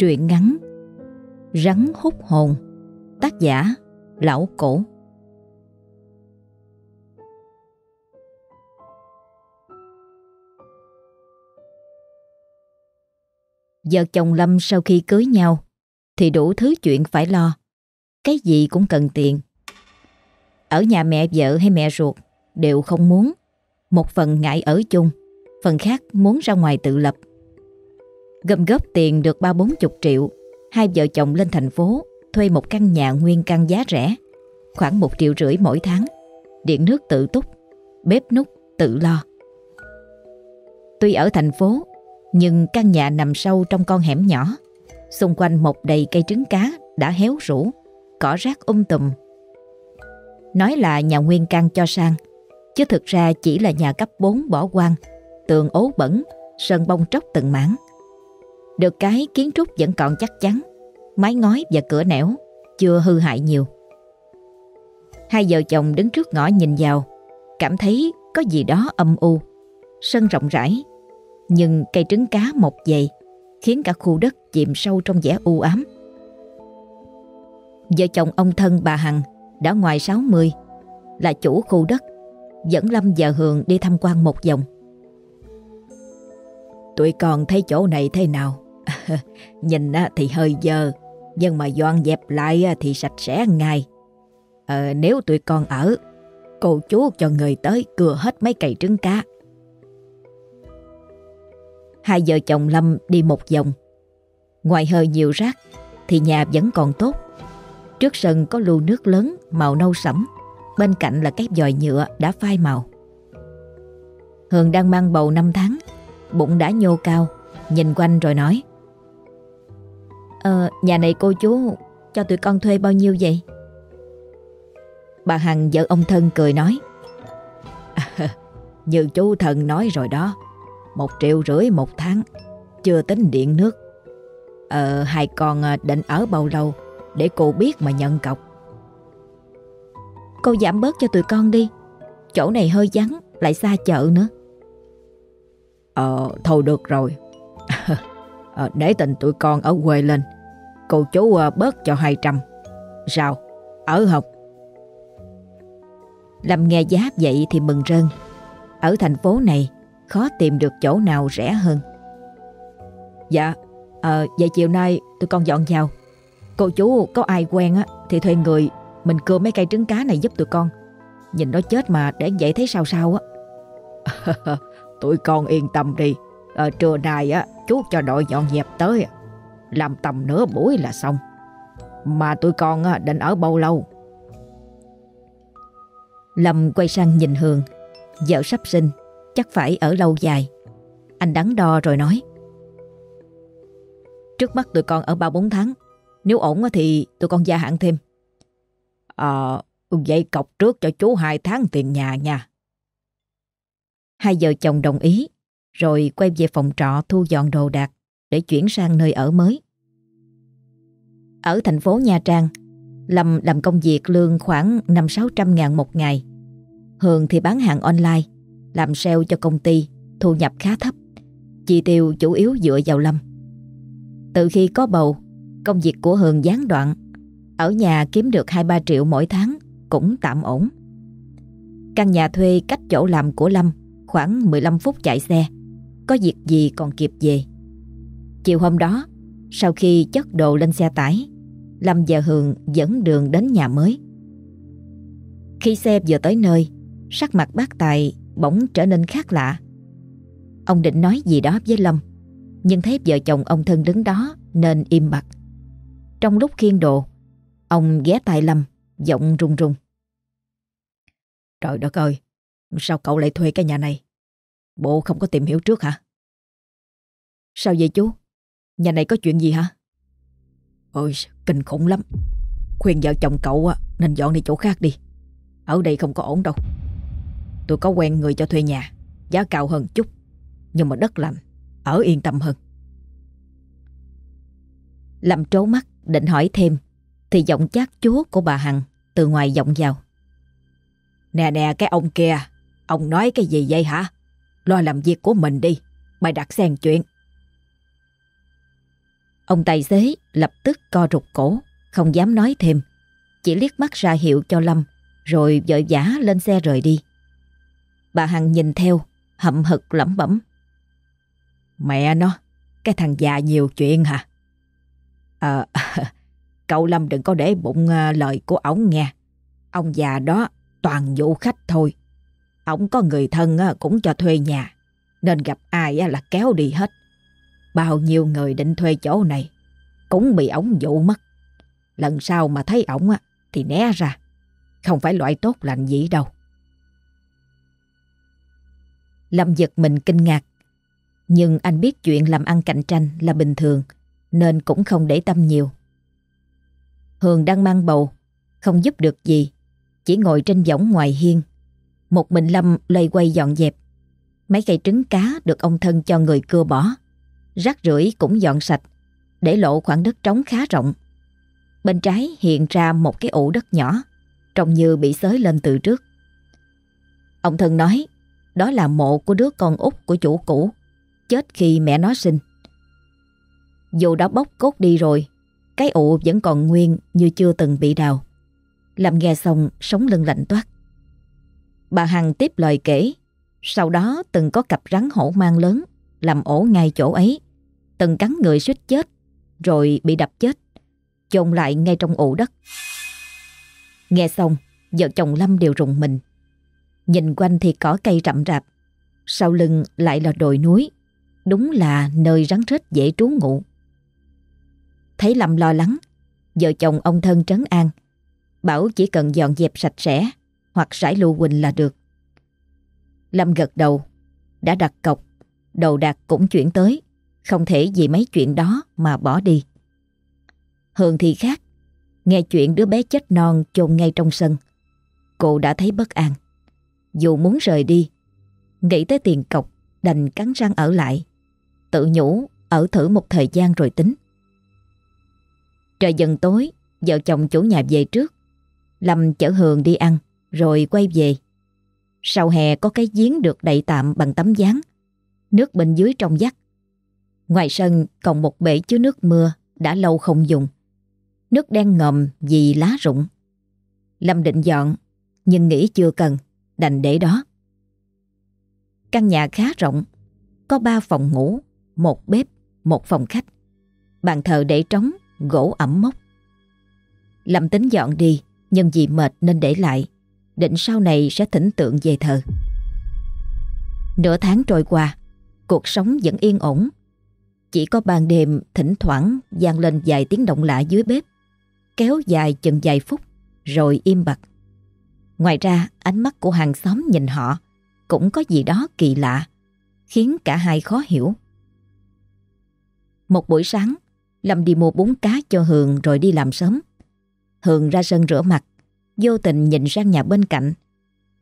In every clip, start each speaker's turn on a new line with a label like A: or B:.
A: Truyện ngắn Rắn hút hồn Tác giả Lão Cổ Vợ chồng Lâm sau khi cưới nhau thì đủ thứ chuyện phải lo. Cái gì cũng cần tiền. Ở nhà mẹ vợ hay mẹ ruột đều không muốn. Một phần ngại ở chung, phần khác muốn ra ngoài tự lập. Gom góp tiền được ba bốn chục triệu, hai vợ chồng lên thành phố thuê một căn nhà nguyên căn giá rẻ, khoảng một triệu rưỡi mỗi tháng, điện nước tự túc, bếp nút tự lo. Tuy ở thành phố, nhưng căn nhà nằm sâu trong con hẻm nhỏ, xung quanh một đầy cây trứng cá đã héo rũ, cỏ rác um tùm. Nói là nhà nguyên căn cho sang, chứ thực ra chỉ là nhà cấp 4 bỏ hoang, tường ố bẩn, sơn bông tróc từng mảng. Được cái kiến trúc vẫn còn chắc chắn, mái ngói và cửa nẻo chưa hư hại nhiều. Hai vợ chồng đứng trước ngõ nhìn vào, cảm thấy có gì đó âm u. Sân rộng rãi, nhưng cây trứng cá mọc dày khiến cả khu đất chìm sâu trong vẻ u ám. Vợ chồng ông thân bà Hằng đã ngoài 60, là chủ khu đất, dẫn Lâm và Hường đi tham quan một vòng.
B: Tụi con thấy chỗ này thế nào? Nhìn thì hơi dơ, nhưng mà dọn dẹp lại thì sạch sẽ ngay. Ờ, nếu tụi con ở, cô chú cho người tới cưa hết mấy cây trứng cá.
A: Hai vợ chồng Lâm đi một vòng. Ngoài hơi nhiều rác thì nhà vẫn còn tốt. Trước sân có lu nước lớn màu nâu sẫm, bên cạnh là cái vòi nhựa đã phai màu. Hường đang mang bầu 5 tháng, bụng đã nhô cao, nhìn quanh rồi nói. Ờ, nhà này cô chú cho tụi con thuê bao nhiêu vậy? Bà Hằng vợ ông thân cười nói.
B: như chú thần nói rồi đó, một triệu rưỡi một tháng, chưa tính điện nước. Ờ, hai con à, định ở bao lâu để cô biết mà nhận cọc.
A: Cô giảm bớt cho tụi con đi, chỗ này hơi vắng, lại xa chợ nữa.
B: Ờ, thôi được rồi. Ờ, để tình tụi con ở quê lên, cô chú à, bớt cho 200. Sao, ở học?
A: Lâm nghe giá vậy thì mừng rơn. Ở thành phố này, khó tìm được chỗ nào rẻ hơn.
B: Dạ, ờ, à, vậy chiều nay tụi con dọn vào. Cô chú có ai quen á thì thuê người mình cưa mấy cây trứng cá này giúp tụi con. Nhìn nó chết mà để vậy thấy sao sao á. tụi con yên tâm đi. À, trưa nay á chú cho đội dọn dẹp tới. Làm tầm nửa buổi là xong. Mà tụi con á, định ở bao lâu?
A: Lâm quay sang nhìn Hường Vợ sắp sinh chắc phải ở lâu dài. Anh đắn đo rồi nói.
B: Trước mắt tụi con ở 3-4 tháng. Nếu ổn thì tụi con gia hạn thêm. Ờ, vậy cọc trước cho chú 2 tháng tiền nhà nha.
A: Hai vợ chồng đồng ý, rồi quay về phòng trọ thu dọn đồ đạc để chuyển sang nơi ở mới. Ở thành phố Nha Trang, Lâm làm công việc lương khoảng 5-600 ngàn một ngày. Hường thì bán hàng online làm sale cho công ty, thu nhập khá thấp. Chi tiêu chủ yếu dựa vào Lâm. Từ khi có bầu, công việc của Hường gián đoạn. Ở nhà kiếm được 2-3 triệu mỗi tháng cũng tạm ổn. Căn nhà thuê cách chỗ làm của Lâm khoảng 15 phút chạy xe. Có việc gì còn kịp về. Chiều hôm đó, sau khi chất đồ lên xe tải, Lâm và Hường dẫn đường đến nhà mới. Khi xe vừa tới nơi, sắc mặt bác Tài bỗng trở nên khác lạ. Ông định nói gì đó với Lâm, nhưng thấy vợ chồng ông thân đứng đó nên im bặt. Trong lúc khiên đồ, ông ghé tai Lâm, giọng run run.
B: Trời đất ơi, sao cậu lại thuê cái nhà này? Bộ không có tìm hiểu trước hả?
A: Sao vậy chú? Nhà này có chuyện gì hả?
B: Ôi, kinh khủng lắm. Khuyên vợ chồng cậu nên dọn đi chỗ khác đi. Ở đây không có ổn đâu. Tôi có quen người cho thuê nhà Giá cao hơn chút Nhưng mà đất lành Ở yên tâm hơn
A: Lâm trố mắt định hỏi thêm Thì giọng chát chúa của bà Hằng Từ ngoài vọng vào
B: Nè nè cái ông kia Ông nói cái gì vậy hả Lo làm việc của mình đi Mày đặt xen chuyện
A: Ông tài xế lập tức co rụt cổ, không dám nói thêm. Chỉ liếc mắt ra hiệu cho Lâm, rồi vội vã lên xe rời đi. Bà Hằng nhìn theo, hậm hực lẩm bẩm.
B: Mẹ nó, cái thằng già nhiều chuyện hả? Ờ, cậu Lâm đừng có để bụng ờ, lời của ổng nghe. Ông già đó toàn vụ khách thôi. Ổng có người thân cũng cho thuê nhà, nên gặp ai là kéo đi hết. Bao nhiêu người định thuê chỗ này cũng bị ổng dụ mất. Lần sau mà thấy ổng thì né ra. Không phải loại tốt lành gì đâu.
A: Lâm giật mình kinh ngạc. Nhưng anh biết chuyện làm ăn cạnh tranh là bình thường nên cũng không để tâm nhiều. Hường đang mang bầu, không giúp được gì, chỉ ngồi trên võng ngoài hiên. Một mình Lâm lây quay dọn dẹp. Mấy cây trứng cá được ông thân cho người cưa bỏ. Rác rưởi cũng dọn sạch, để lộ khoảng đất trống khá rộng. Bên trái hiện ra một cái ụ đất nhỏ, trông như bị xới lên từ trước. Ông thân nói, đó là mộ của đứa con út của chủ cũ, chết khi mẹ nó sinh. Dù đã bốc cốt đi rồi, cái ụ vẫn còn nguyên như chưa từng bị đào. Làm nghe xong sống lưng lạnh toát. Bà Hằng tiếp lời kể, sau đó từng có cặp rắn hổ mang lớn làm ổ ngay chỗ ấy, từng cắn người suýt chết, rồi bị đập chết, chôn lại ngay trong ổ đất. Nghe xong, vợ chồng Lâm đều rùng mình. Nhìn quanh thì cỏ cây rậm rạp, sau lưng lại là đồi núi, đúng là nơi rắn rết dễ trú ngụ. Thấy Lâm lo lắng, vợ chồng ông thân trấn an, bảo chỉ cần dọn dẹp sạch sẽ hoặc rải lụ quỳnh là được. Lâm gật đầu, đã đặt cọc, đầu đạc cũng chuyển tới, không thể vì mấy chuyện đó mà bỏ đi. hường thì khác, nghe chuyện đứa bé chết non chôn ngay trong sân. Cô đã thấy bất an. Dù muốn rời đi, nghĩ tới tiền cọc đành cắn răng ở lại. Tự nhủ ở thử một thời gian rồi tính. Trời dần tối, vợ chồng chủ nhà về trước. Lâm chở Hường đi ăn, rồi quay về. Sau hè có cái giếng được đậy tạm bằng tấm gián Nước bên dưới trong vắt. Ngoài sân còn một bể chứa nước mưa đã lâu không dùng. Nước đen ngầm vì lá rụng. Lâm định dọn, nhưng nghĩ chưa cần, đành để đó. Căn nhà khá rộng, có ba phòng ngủ, một bếp, một phòng khách. Bàn thờ để trống, gỗ ẩm mốc. Lâm tính dọn đi, nhưng vì mệt nên để lại, định sau này sẽ thỉnh tượng về thờ. Nửa tháng trôi qua, cuộc sống vẫn yên ổn. Chỉ có ban đêm thỉnh thoảng vang lên vài tiếng động lạ dưới bếp, kéo dài chừng vài phút, rồi im bặt. Ngoài ra, ánh mắt của hàng xóm nhìn họ cũng có gì đó kỳ lạ, khiến cả hai khó hiểu. Một buổi sáng, Lâm đi mua bún cá cho Hường rồi đi làm sớm. Hường ra sân rửa mặt, vô tình nhìn sang nhà bên cạnh.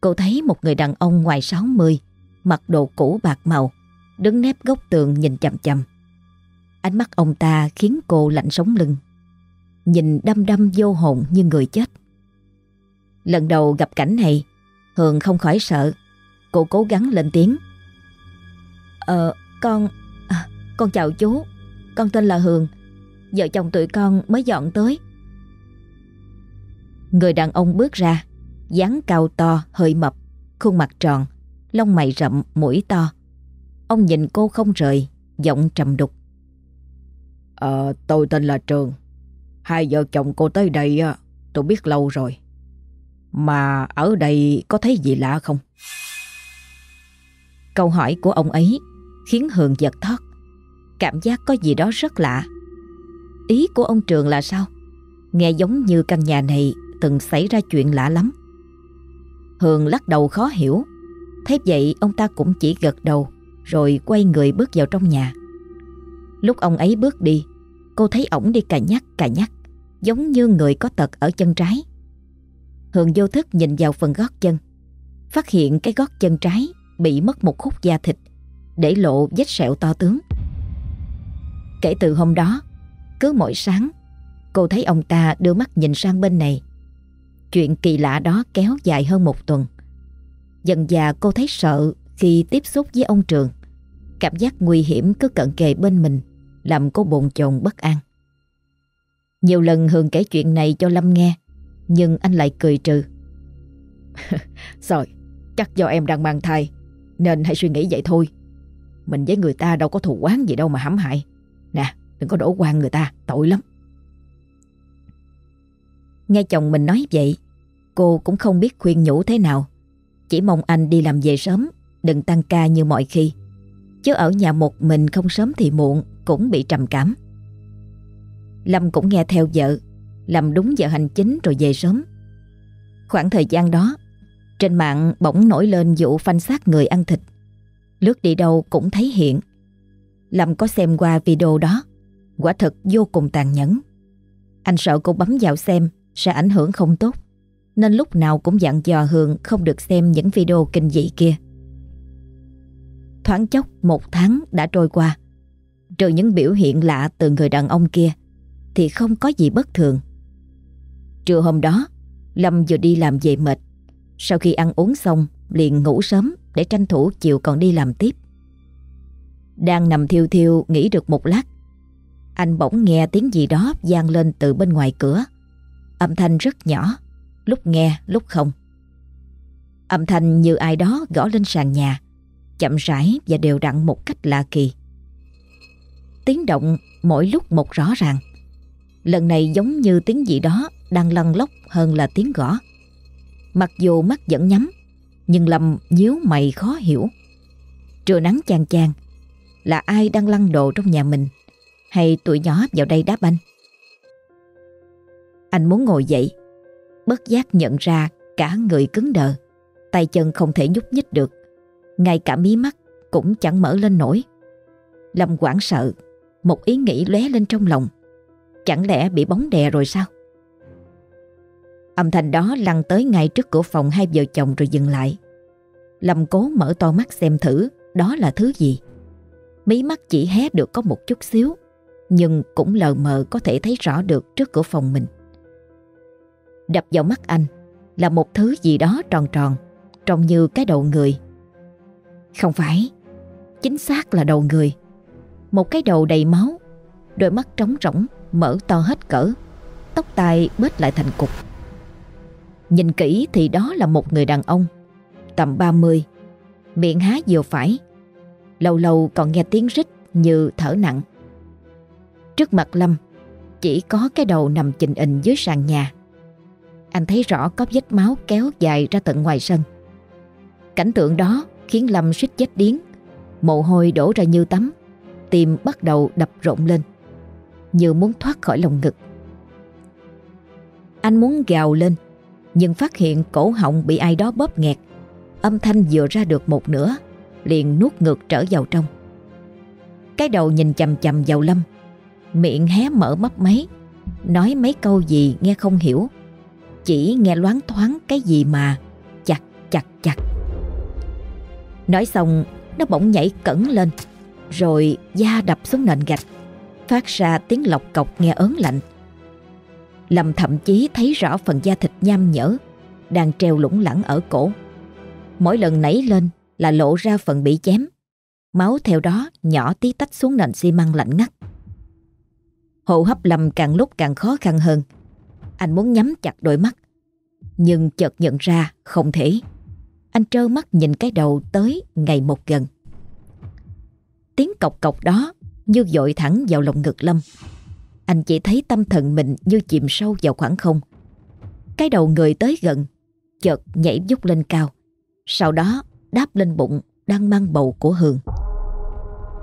A: Cô thấy một người đàn ông ngoài 60, mặc đồ cũ bạc màu, đứng nép góc tường nhìn chầm chầm. Ánh mắt ông ta khiến cô lạnh sống lưng. Nhìn đăm đăm vô hồn như người chết. Lần đầu gặp cảnh này, Hường không khỏi sợ. Cô cố gắng lên tiếng. Ờ, con... À, con chào chú. Con tên là Hường. Vợ chồng tụi con mới dọn tới. Người đàn ông bước ra, dáng cao to, hơi mập, khuôn mặt tròn, lông mày rậm, mũi to. Ông nhìn cô không rời, giọng trầm đục. Ờ, tôi tên là Trường. Hai vợ chồng cô tới đây tôi biết lâu rồi. Mà ở đây có thấy gì lạ không? Câu hỏi của ông ấy khiến Hường giật thót. Cảm giác có gì đó rất lạ. Ý của ông Trường là sao? Nghe giống như căn nhà này từng xảy ra chuyện lạ lắm. Hường lắc đầu khó hiểu. Thế vậy ông ta cũng chỉ gật đầu rồi quay người bước vào trong nhà. Lúc ông ấy bước đi, cô thấy ổng đi cà nhắc cà nhắc, giống như người có tật ở chân trái. Hường vô thức nhìn vào phần gót chân, phát hiện cái gót chân trái bị mất một khúc da thịt, để lộ vết sẹo to tướng. Kể từ hôm đó, cứ mỗi sáng, cô thấy ông ta đưa mắt nhìn sang bên này. Chuyện kỳ lạ đó kéo dài hơn một tuần. Dần già cô thấy sợ khi tiếp xúc với ông Trường. Cảm giác nguy hiểm cứ cận kề bên mình làm cô bồn chồn bất an. Nhiều lần Hường kể chuyện này cho Lâm nghe, nhưng anh lại cười trừ.
B: Rồi, chắc do em đang mang thai, nên hãy suy nghĩ vậy thôi. Mình với người ta đâu có thù quán gì đâu mà hãm hại. Nè, đừng có đổ quan người ta, tội lắm.
A: Nghe chồng mình nói vậy, cô cũng không biết khuyên nhủ thế nào. Chỉ mong anh đi làm về sớm, đừng tăng ca như mọi khi. Chứ ở nhà một mình không sớm thì muộn cũng bị trầm cảm. Lâm cũng nghe theo vợ, làm đúng giờ hành chính rồi về sớm. Khoảng thời gian đó, trên mạng bỗng nổi lên vụ phanh xác người ăn thịt. Lướt đi đâu cũng thấy hiện. Lâm có xem qua video đó, quả thật vô cùng tàn nhẫn. Anh sợ cô bấm vào xem sẽ ảnh hưởng không tốt, nên lúc nào cũng dặn dò Hương không được xem những video kinh dị kia. Thoáng chốc một tháng đã trôi qua, trừ những biểu hiện lạ từ người đàn ông kia, thì không có gì bất thường. Trưa hôm đó, Lâm vừa đi làm về mệt. Sau khi ăn uống xong, liền ngủ sớm để tranh thủ chiều còn đi làm tiếp. Đang nằm thiêu thiêu nghỉ được một lát, anh bỗng nghe tiếng gì đó vang lên từ bên ngoài cửa. Âm thanh rất nhỏ, lúc nghe lúc không. Âm thanh như ai đó gõ lên sàn nhà, chậm rãi và đều đặn một cách lạ kỳ. Tiếng động mỗi lúc một rõ ràng. Lần này giống như tiếng gì đó đang lăn lóc hơn là tiếng gõ. Mặc dù mắt vẫn nhắm, nhưng Lâm nhíu mày khó hiểu. Trưa nắng chang chang, là ai đang lăn đồ trong nhà mình, hay tụi nhỏ vào đây đá banh? Anh muốn ngồi dậy, bất giác nhận ra cả người cứng đờ, tay chân không thể nhúc nhích được, ngay cả mí mắt cũng chẳng mở lên nổi. Lâm quảng sợ, một ý nghĩ lóe lên trong lòng. Chẳng lẽ bị bóng đè rồi sao? Âm thanh đó lăn tới ngay trước cửa phòng hai vợ chồng rồi dừng lại. Lâm cố mở to mắt xem thử đó là thứ gì. Mí mắt chỉ hé được có một chút xíu, nhưng cũng lờ mờ có thể thấy rõ được trước cửa phòng mình. Đập vào mắt anh là một thứ gì đó tròn tròn, trông như cái đầu người. Không phải, chính xác là đầu người. Một cái đầu đầy máu, đôi mắt trống rỗng, mở to hết cỡ, tóc tai bết lại thành cục. Nhìn kỹ thì đó là một người đàn ông, tầm 30, miệng há vừa phải, lâu lâu còn nghe tiếng rít như thở nặng. Trước mặt Lâm, chỉ có cái đầu nằm chình ình dưới sàn nhà. Anh thấy rõ có vết máu kéo dài ra tận ngoài sân. Cảnh tượng đó khiến Lâm suýt chết điếng, mồ hôi đổ ra như tắm, tim bắt đầu đập rộn lên, như muốn thoát khỏi lồng ngực. Anh muốn gào lên, nhưng phát hiện cổ họng bị ai đó bóp nghẹt. Âm thanh vừa ra được một nửa, liền nuốt ngược trở vào trong. Cái đầu nhìn chầm chầm vào Lâm, miệng hé mở mắt máy, nói mấy câu gì nghe không hiểu. Chỉ nghe loáng thoáng cái gì mà chặt chặt chặt. Nói xong, nó bỗng nhảy cẩn lên, rồi da đập xuống nền gạch, phát ra tiếng lọc cọc nghe ớn lạnh. Lâm thậm chí thấy rõ phần da thịt nham nhở đang treo lủng lẳng ở cổ. Mỗi lần nảy lên là lộ ra phần bị chém. Máu theo đó nhỏ tí tách xuống nền xi măng lạnh ngắt. Hô hấp Lâm càng lúc càng khó khăn hơn. Anh muốn nhắm chặt đôi mắt, nhưng chợt nhận ra không thể. Anh trơ mắt nhìn cái đầu tới ngày một gần. Tiếng cọc cọc đó như dội thẳng vào lồng ngực Lâm. Anh chỉ thấy tâm thần mình như chìm sâu vào khoảng không. Cái đầu người tới gần, chợt nhảy dốc lên cao. Sau đó đáp lên bụng đang mang bầu của Hường.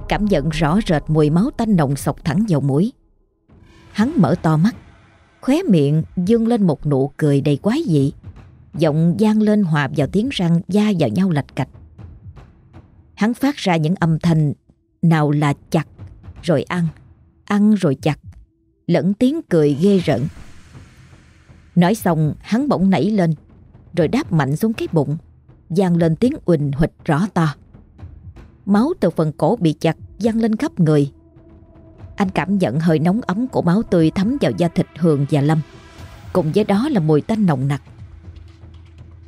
A: Cảm nhận rõ rệt mùi máu tanh nồng sọc thẳng vào mũi. Hắn mở to mắt, khóe miệng dương lên một nụ cười đầy quái dị. Giọng gian lên hòa vào tiếng răng da vào nhau lạch cạch. Hắn phát ra những âm thanh nào là chặt, rồi ăn, ăn rồi chặt, lẫn tiếng cười ghê rợn. Nói xong hắn bỗng nảy lên, rồi đáp mạnh xuống cái bụng, vang lên tiếng uỳnh huỵch rõ to. Máu từ phần cổ bị chặt văng lên khắp người. Anh cảm nhận hơi nóng ấm của máu tươi thấm vào da thịt Hường và Lâm. Cùng với đó là mùi tanh nồng nặc.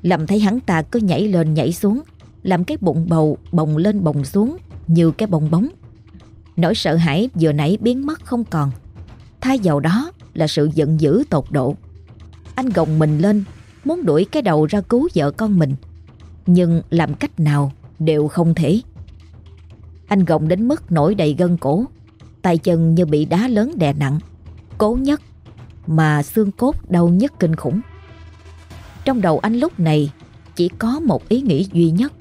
A: Lâm thấy hắn ta cứ nhảy lên nhảy xuống, làm cái bụng bầu bồng lên bồng xuống như cái bong bóng. Nỗi sợ hãi vừa nãy biến mất không còn Thay vào đó là sự giận dữ tột độ Anh gồng mình lên Muốn đuổi cái đầu ra cứu vợ con mình Nhưng làm cách nào đều không thể Anh gồng đến mức nổi đầy gân cổ Tay chân như bị đá lớn đè nặng. Cố nhất Mà xương cốt đau nhất kinh khủng. Trong đầu anh lúc này Chỉ có một ý nghĩ duy nhất,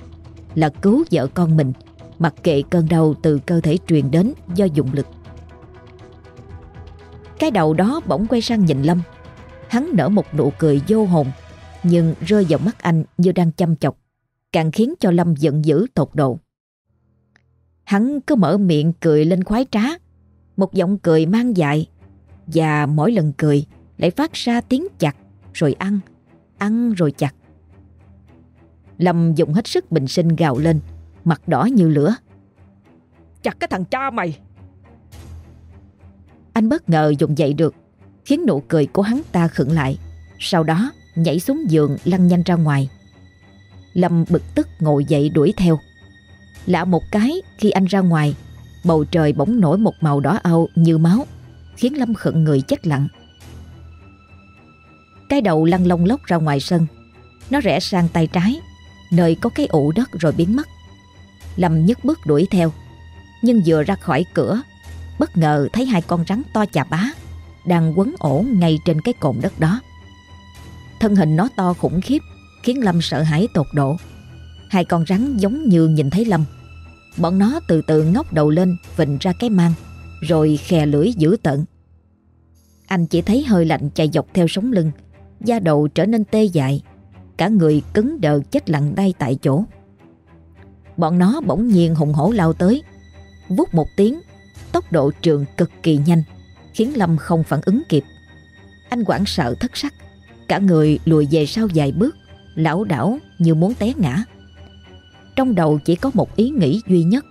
A: Là cứu vợ con mình, Mặc kệ cơn đau từ cơ thể truyền đến do dụng lực. Cái đầu đó bỗng quay sang nhìn Lâm. Hắn nở một nụ cười vô hồn, Nhưng rơi vào mắt anh như đang chăm chọc, Càng khiến cho Lâm giận dữ tột độ. Hắn cứ mở miệng cười lên khoái trá. Một giọng cười mang dại Và mỗi lần cười lại phát ra tiếng chặt Rồi ăn, ăn rồi chặt. Lâm dùng hết sức bình sinh gào lên Mặt đỏ như lửa.
B: Chặt cái thằng cha mày!
A: Anh bất ngờ dùng dậy được Khiến nụ cười của hắn ta khựng lại Sau đó nhảy xuống giường lăn nhanh ra ngoài. Lâm bực tức ngồi dậy đuổi theo. Lạ một cái khi anh ra ngoài Bầu trời bỗng nổi một màu đỏ ao như máu, Khiến Lâm khựng người chết lặng. Cái đầu lăn lông lốc ra ngoài sân, Nó rẽ sang tay trái, Nơi có cái ụ đất rồi biến mất. Lâm nhấc bước đuổi theo, Nhưng vừa ra khỏi cửa, Bất ngờ thấy hai con rắn to chà bá Đang quấn ổ ngay trên cái cồn đất đó. Thân hình nó to khủng khiếp, Khiến Lâm sợ hãi tột độ. Hai con rắn giống như nhìn thấy Lâm Bọn nó từ từ ngóc đầu lên, Vịnh ra cái mang, Rồi khè lưỡi dữ tận Anh chỉ thấy hơi lạnh chạy dọc theo sống lưng, Da đầu trở nên tê dại, Cả người cứng đờ chết lặng đây tại chỗ. Bọn nó bỗng nhiên hùng hổ lao tới, Vút một tiếng, Tốc độ trường cực kỳ nhanh, Khiến Lâm không phản ứng kịp. Anh quảng sợ thất sắc, Cả người lùi về sau vài bước Lão đảo như muốn té ngã. Trong đầu chỉ có một ý nghĩ duy nhất,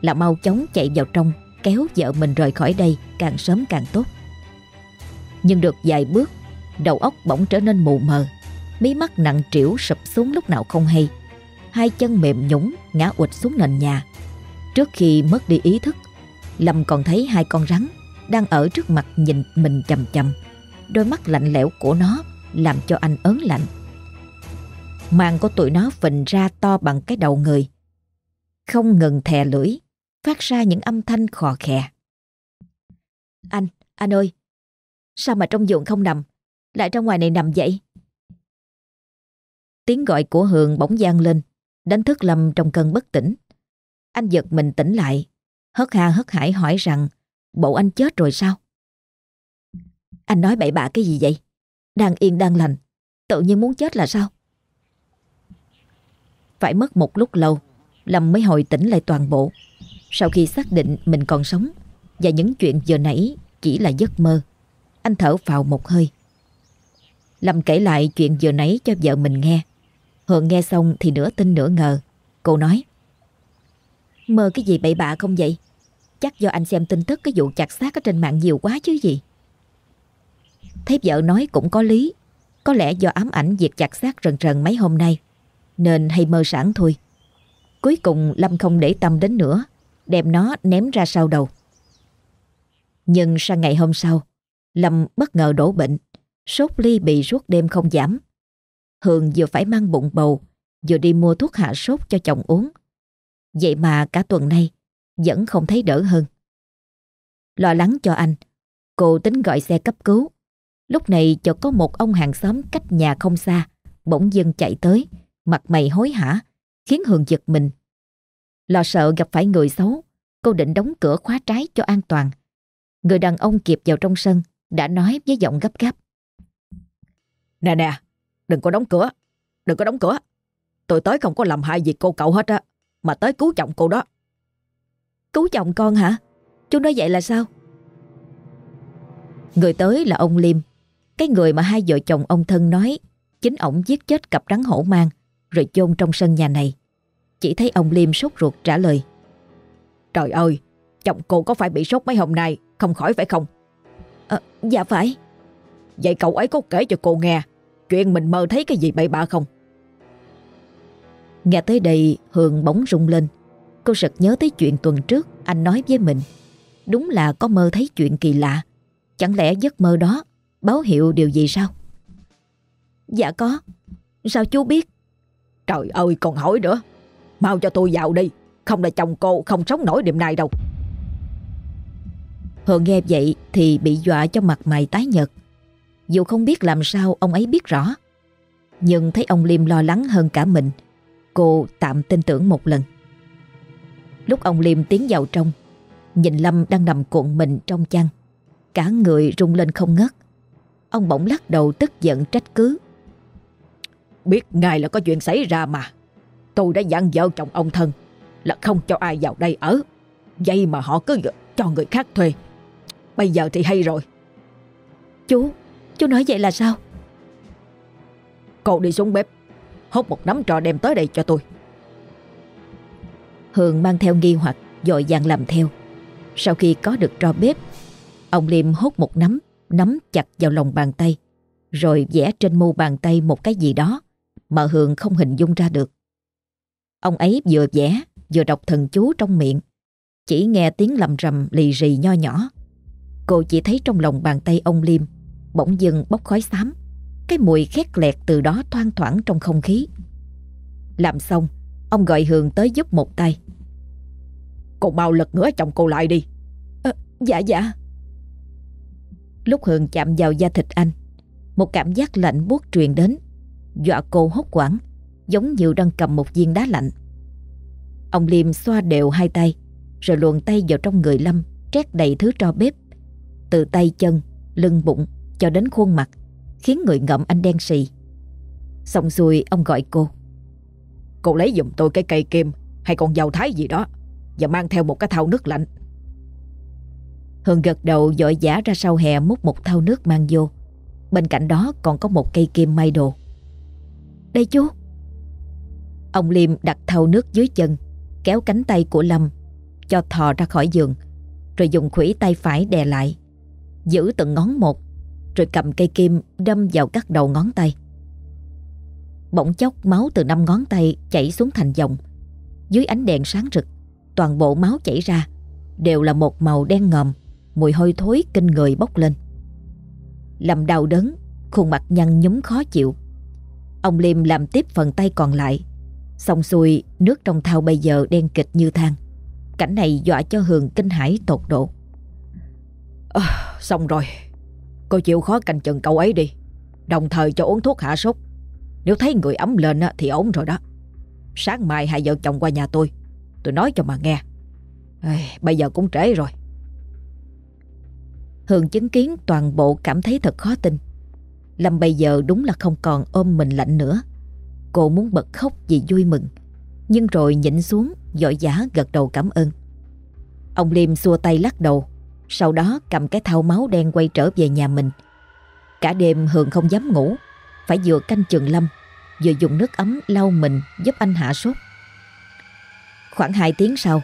A: Là mau chóng chạy vào trong, Kéo vợ mình rời khỏi đây Càng sớm càng tốt. Nhưng được vài bước, Đầu óc bỗng trở nên mù mờ, Mí mắt nặng trĩu sụp xuống lúc nào không hay. Hai chân mềm nhũng ngã ụt xuống nền nhà. Trước khi mất đi ý thức, Lâm còn thấy hai con rắn Đang ở trước mặt nhìn mình chầm chầm Đôi mắt lạnh lẽo của nó Làm cho anh ớn lạnh màng của tụi nó phình ra to bằng cái đầu người Không ngừng thè lưỡi Phát ra những âm thanh khò khè Anh, anh ơi Sao mà trong giường không nằm Lại ra ngoài này nằm vậy Tiếng gọi của Hường bỗng gian lên đánh thức Lâm trong cơn bất tỉnh. Anh giật mình tỉnh lại, hất ha hất hải hỏi rằng bộ anh chết rồi sao? Anh nói bậy bạ cái gì vậy? Đang yên đang lành, tự nhiên muốn chết là sao? Phải mất một lúc lâu, Lâm mới hồi tỉnh lại toàn bộ. Sau khi xác định mình còn sống và những chuyện giờ nãy chỉ là giấc mơ, anh thở vào một hơi. Lâm kể lại chuyện giờ nãy cho vợ mình nghe. Hường nghe xong thì nửa tin nửa ngờ. Cô nói Mơ cái gì bậy bạ không vậy? Chắc do anh xem tin tức cái vụ chặt xác ở trên mạng nhiều quá chứ gì. Thấy vợ nói cũng có lý. Có lẽ do ám ảnh việc chặt xác rần rần mấy hôm nay. Nên hay mơ sản thôi. Cuối cùng Lâm không để tâm đến nữa. Đem nó ném ra sau đầu. Nhưng sang ngày hôm sau, Lâm bất ngờ đổ bệnh. Sốt ly bị suốt đêm không giảm. Hường vừa phải mang bụng bầu, vừa đi mua thuốc hạ sốt cho chồng uống. Vậy mà cả tuần nay vẫn không thấy đỡ hơn. Lo lắng cho anh, cô tính gọi xe cấp cứu. Lúc này chợt có một ông hàng xóm cách nhà không xa, bỗng dưng chạy tới, mặt mày hối hả, khiến Hường giật mình. Lo sợ gặp phải người xấu, cô định đóng cửa khóa trái cho an toàn. Người đàn ông kịp vào trong sân, đã nói với giọng gấp gáp.
B: Nè nè, Đừng có đóng cửa Đừng có đóng cửa Tôi tới không có làm hại gì cô cậu hết á Mà tới cứu chồng cô đó
A: Cứu chồng con hả Chú nói vậy là sao Người tới là ông Liêm Cái người mà hai vợ chồng ông thân nói Chính ổng giết chết cặp rắn hổ mang Rồi chôn trong sân nhà này. Chỉ thấy ông Liêm sốt ruột trả lời.
B: Trời ơi Chồng cô có phải bị sốt mấy hôm nay? Không khỏi phải không?
A: À, Dạ phải.
B: Vậy cậu ấy có kể cho cô nghe Chuyện mình mơ thấy cái gì bậy bạ không?
A: Nghe tới đây Hường bóng rung lên. Cô sực nhớ tới chuyện tuần trước Anh nói với mình. Đúng là có mơ thấy chuyện kỳ lạ. Chẳng lẽ giấc mơ đó Báo hiệu điều gì sao? Dạ có. Sao chú biết
B: Trời ơi, còn hỏi nữa. Mau cho tôi vào đi. Không là chồng cô không sống nổi đêm nay đâu.
A: Hường nghe vậy thì bị dọa cho mặt mày tái nhợt. Dù không biết làm sao, ông ấy biết rõ. Nhưng thấy ông Liêm lo lắng hơn cả mình, Cô tạm tin tưởng một lần. Lúc ông Liêm tiến vào trong, Nhìn Lâm đang nằm cuộn mình trong chăn, Cả người rung lên không ngớt. Ông bỗng lắc đầu tức giận trách cứ.
B: Biết ngài là có chuyện xảy ra mà. Tôi đã dặn vợ chồng ông thân Là không cho ai vào đây ở. Vậy mà họ cứ cho người khác thuê. Bây giờ thì hay rồi.
A: Chú, chú nói vậy là sao?
B: Cô đi xuống bếp Hốt một nắm trò đem tới đây cho tôi.
A: Hường mang theo nghi hoặc Dội vàng làm theo. Sau khi có được trò bếp Ông Liêm hốt một nắm Nắm chặt vào lòng bàn tay Rồi vẽ trên mu bàn tay một cái gì đó Mà Hường không hình dung ra được. Ông ấy vừa vẽ Vừa đọc thần chú trong miệng. Chỉ nghe tiếng lầm rầm lì rì nho nhỏ. Cô chỉ thấy trong lòng bàn tay ông Liêm Bỗng dưng bốc khói xám. Cái mùi khét lẹt từ đó thoang thoảng trong không khí. Làm xong Ông gọi Hường tới giúp một tay.
B: Cô mau lật ngửa chồng cô lại đi.
A: À, Dạ dạ. Lúc Hường chạm vào da thịt anh Một cảm giác lạnh buốt truyền đến Dọa cô hốt quảng Giống như đang cầm một viên đá lạnh. Ông Liêm xoa đều hai tay Rồi luồn tay vào trong người Lâm Trét đầy thứ tro bếp. Từ tay chân, lưng bụng Cho đến khuôn mặt Khiến người ngậm anh đen xì. Xong xuôi ông gọi cô.
B: Cô lấy giùm tôi cái cây kim Hay con dầu thái gì đó Và mang theo một cái thau nước lạnh.
A: Hương gật đầu dội giả ra sau hè múc một thau nước mang vô. Bên cạnh đó còn có một cây kim may đồ đây chú. Ông Liêm đặt thau nước dưới chân, Kéo cánh tay của Lâm, Cho thò ra khỏi giường, Rồi dùng khủy tay phải đè lại, Giữ từng ngón một, Rồi cầm cây kim đâm vào các đầu ngón tay. Bỗng chốc máu từ năm ngón tay chảy xuống thành dòng. Dưới ánh đèn sáng rực, Toàn bộ máu chảy ra, Đều là một màu đen ngòm, Mùi hôi thối kinh người bốc lên. Lâm đau đớn, Khuôn mặt nhăn nhúm khó chịu. Ông Liêm làm tiếp phần tay còn lại. Xong xuôi nước trong thau bây giờ đen kịch như than. Cảnh này dọa cho Hường kinh hãi tột độ.
B: À, Xong rồi. Cô chịu khó canh chừng cậu ấy đi. Đồng thời cho uống thuốc hạ sốt. Nếu thấy người ấm lên thì ổn rồi đó. Sáng mai hai vợ chồng qua nhà tôi. Tôi nói cho mà nghe. À, Bây giờ cũng trễ rồi.
A: Hường chứng kiến toàn bộ cảm thấy thật khó tin Lâm bây giờ đúng là không còn ôm mình lạnh nữa. Cô muốn bật khóc vì vui mừng, Nhưng rồi nhịn xuống, Dội giả gật đầu cảm ơn. Ông Liêm xua tay lắc đầu, Sau đó cầm cái thau máu đen quay trở về nhà mình. Cả đêm Hường không dám ngủ, Phải vừa canh chừng Lâm, Vừa dùng nước ấm lau mình giúp anh hạ sốt. Khoảng 2 tiếng sau,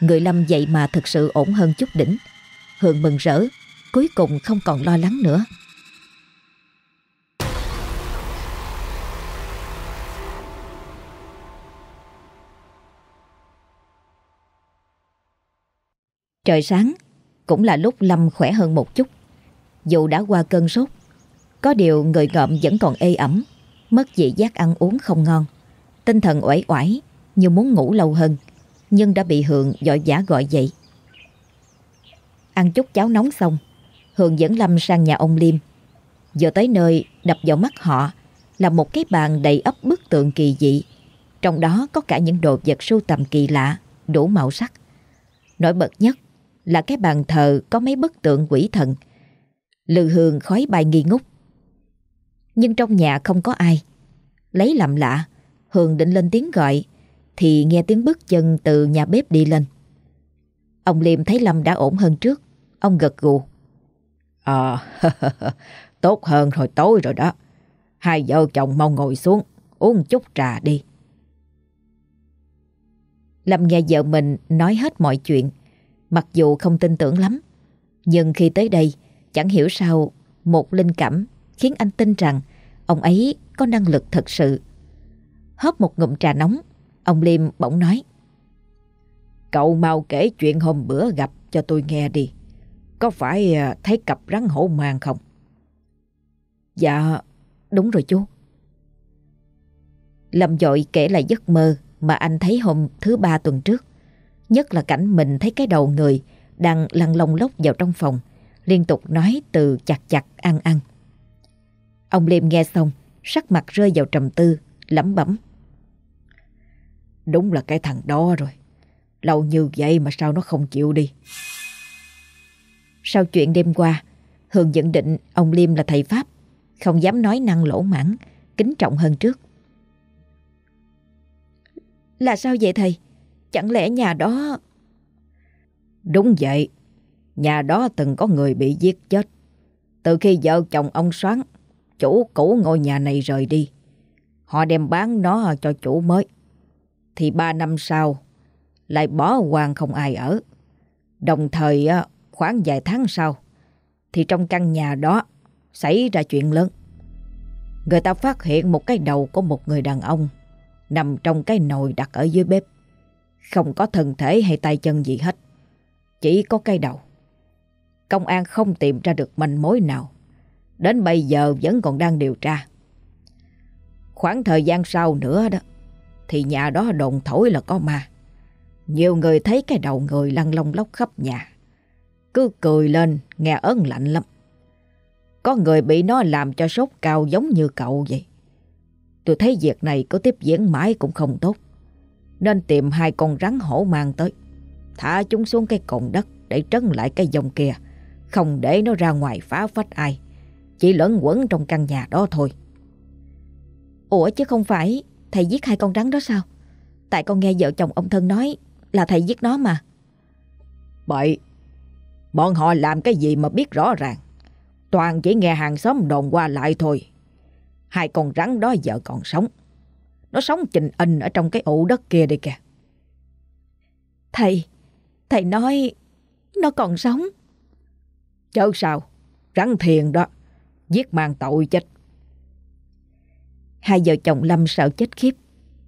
A: Người Lâm dậy mà thực sự ổn hơn chút đỉnh. Hường mừng rỡ, Cuối cùng không còn lo lắng nữa. Trời sáng cũng là lúc Lâm khỏe hơn một chút. Dù đã qua cơn sốt, có điều người ngợm vẫn còn ê ẩm, mất vị giác ăn uống không ngon. Tinh thần uể oải như muốn ngủ lâu hơn, nhưng đã bị Hường dội giả gọi dậy. Ăn chút cháo nóng xong, Hường dẫn Lâm sang nhà ông Liêm. Giờ tới nơi đập vào mắt họ là một cái bàn đầy ấp bức tượng kỳ dị. Trong đó có cả những đồ vật sưu tầm kỳ lạ, đủ màu sắc. Nổi bật nhất là cái bàn thờ có mấy bức tượng quỷ thần. Lư hương khói bay nghi ngút. Nhưng trong nhà không có ai. Lấy làm lạ, Hường định lên tiếng gọi, thì nghe tiếng bước chân từ nhà bếp đi lên. Ông Liêm thấy Lâm đã ổn hơn trước. Ông gật gù.
B: Ờ, tốt hơn rồi tối rồi đó. Hai vợ chồng mau ngồi xuống, uống chút trà đi.
A: Lâm nghe vợ mình nói hết mọi chuyện Mặc dù không tin tưởng lắm Nhưng khi tới đây Chẳng hiểu sao Một linh cảm khiến anh tin rằng Ông ấy có năng lực thật sự Hớp một ngụm trà nóng Ông Liêm bỗng nói
B: Cậu mau kể chuyện hôm bữa gặp cho tôi nghe đi. Có phải à, thấy cặp rắn hổ mang không?
A: Dạ, đúng rồi chú. Lâm dội kể lại giấc mơ mà anh thấy hôm thứ ba tuần trước. Nhất là cảnh mình thấy cái đầu người đang lăn lông lốc vào trong phòng, liên tục nói từ chặt chặt ăn ăn. Ông Liêm nghe xong, sắc mặt rơi vào trầm tư, lẩm bẩm.
B: Đúng là cái thằng đó rồi. Lâu như vậy mà sao nó không chịu đi.
A: Sau chuyện đêm qua, hường nhận định ông Liêm là thầy Pháp, không dám nói năng lỗ mãng, kính trọng hơn trước. Là sao vậy thầy? Chẳng lẽ nhà đó...
B: Đúng vậy, nhà đó từng có người bị giết chết. Từ khi vợ chồng ông Soán, chủ cũ ngôi nhà này rời đi, họ đem bán nó cho chủ mới. Thì ba năm sau, lại bỏ hoang không ai ở. Đồng thời khoảng vài tháng sau, thì trong căn nhà đó xảy ra chuyện lớn. Người ta phát hiện một cái đầu của một người đàn ông nằm trong cái nồi đặt ở dưới bếp. Không có thân thể hay tay chân gì hết. Chỉ có cái đầu. Công an không tìm ra được manh mối nào. Đến bây giờ vẫn còn đang điều tra. Khoảng thời gian sau nữa đó, thì nhà đó đồn thổi là có ma. Nhiều người thấy cái đầu người lăn lông lóc khắp nhà. Cứ cười lên, nghe ớn lạnh lắm. Có người bị nó làm cho sốt cao giống như cậu vậy. Tôi thấy việc này có tiếp diễn mãi cũng không tốt. Nên tìm hai con rắn hổ mang tới. Thả chúng xuống cái cồn đất để trấn lại cái dòng kia. Không để nó ra ngoài phá phách ai. Chỉ lẫn quẩn trong căn nhà đó thôi.
A: Ủa chứ không phải thầy giết hai con rắn đó sao? Tại con nghe vợ chồng ông thân nói là thầy giết nó mà.
B: Bậy, bọn họ làm cái gì mà biết rõ ràng. Toàn chỉ nghe hàng xóm đồn qua lại thôi. Hai con rắn đó vợ còn sống. Nó sống trình in ở trong cái ụ đất kia đây kìa.
A: Thầy, thầy nói nó còn sống.
B: Chớ sao, rắn thiền đó, giết mang tội chết.
A: Hai vợ chồng Lâm sợ chết khiếp,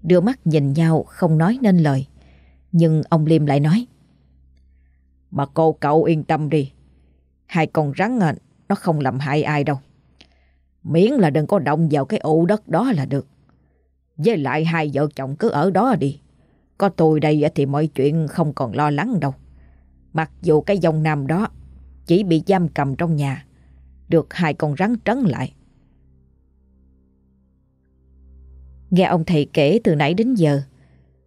A: đưa mắt nhìn nhau không nói nên lời. Nhưng ông Liêm lại nói.
B: Mà cô cậu yên tâm đi, hai con rắn nó không làm hại ai đâu. Miễn là đừng có động vào cái ụ đất đó là được. Với lại hai vợ chồng cứ ở đó đi. Có tôi đây thì mọi chuyện không còn lo lắng đâu. Mặc dù cái dòng nam đó chỉ bị giam cầm trong nhà, được hai con rắn trấn lại.
A: Nghe ông thầy kể từ nãy đến giờ,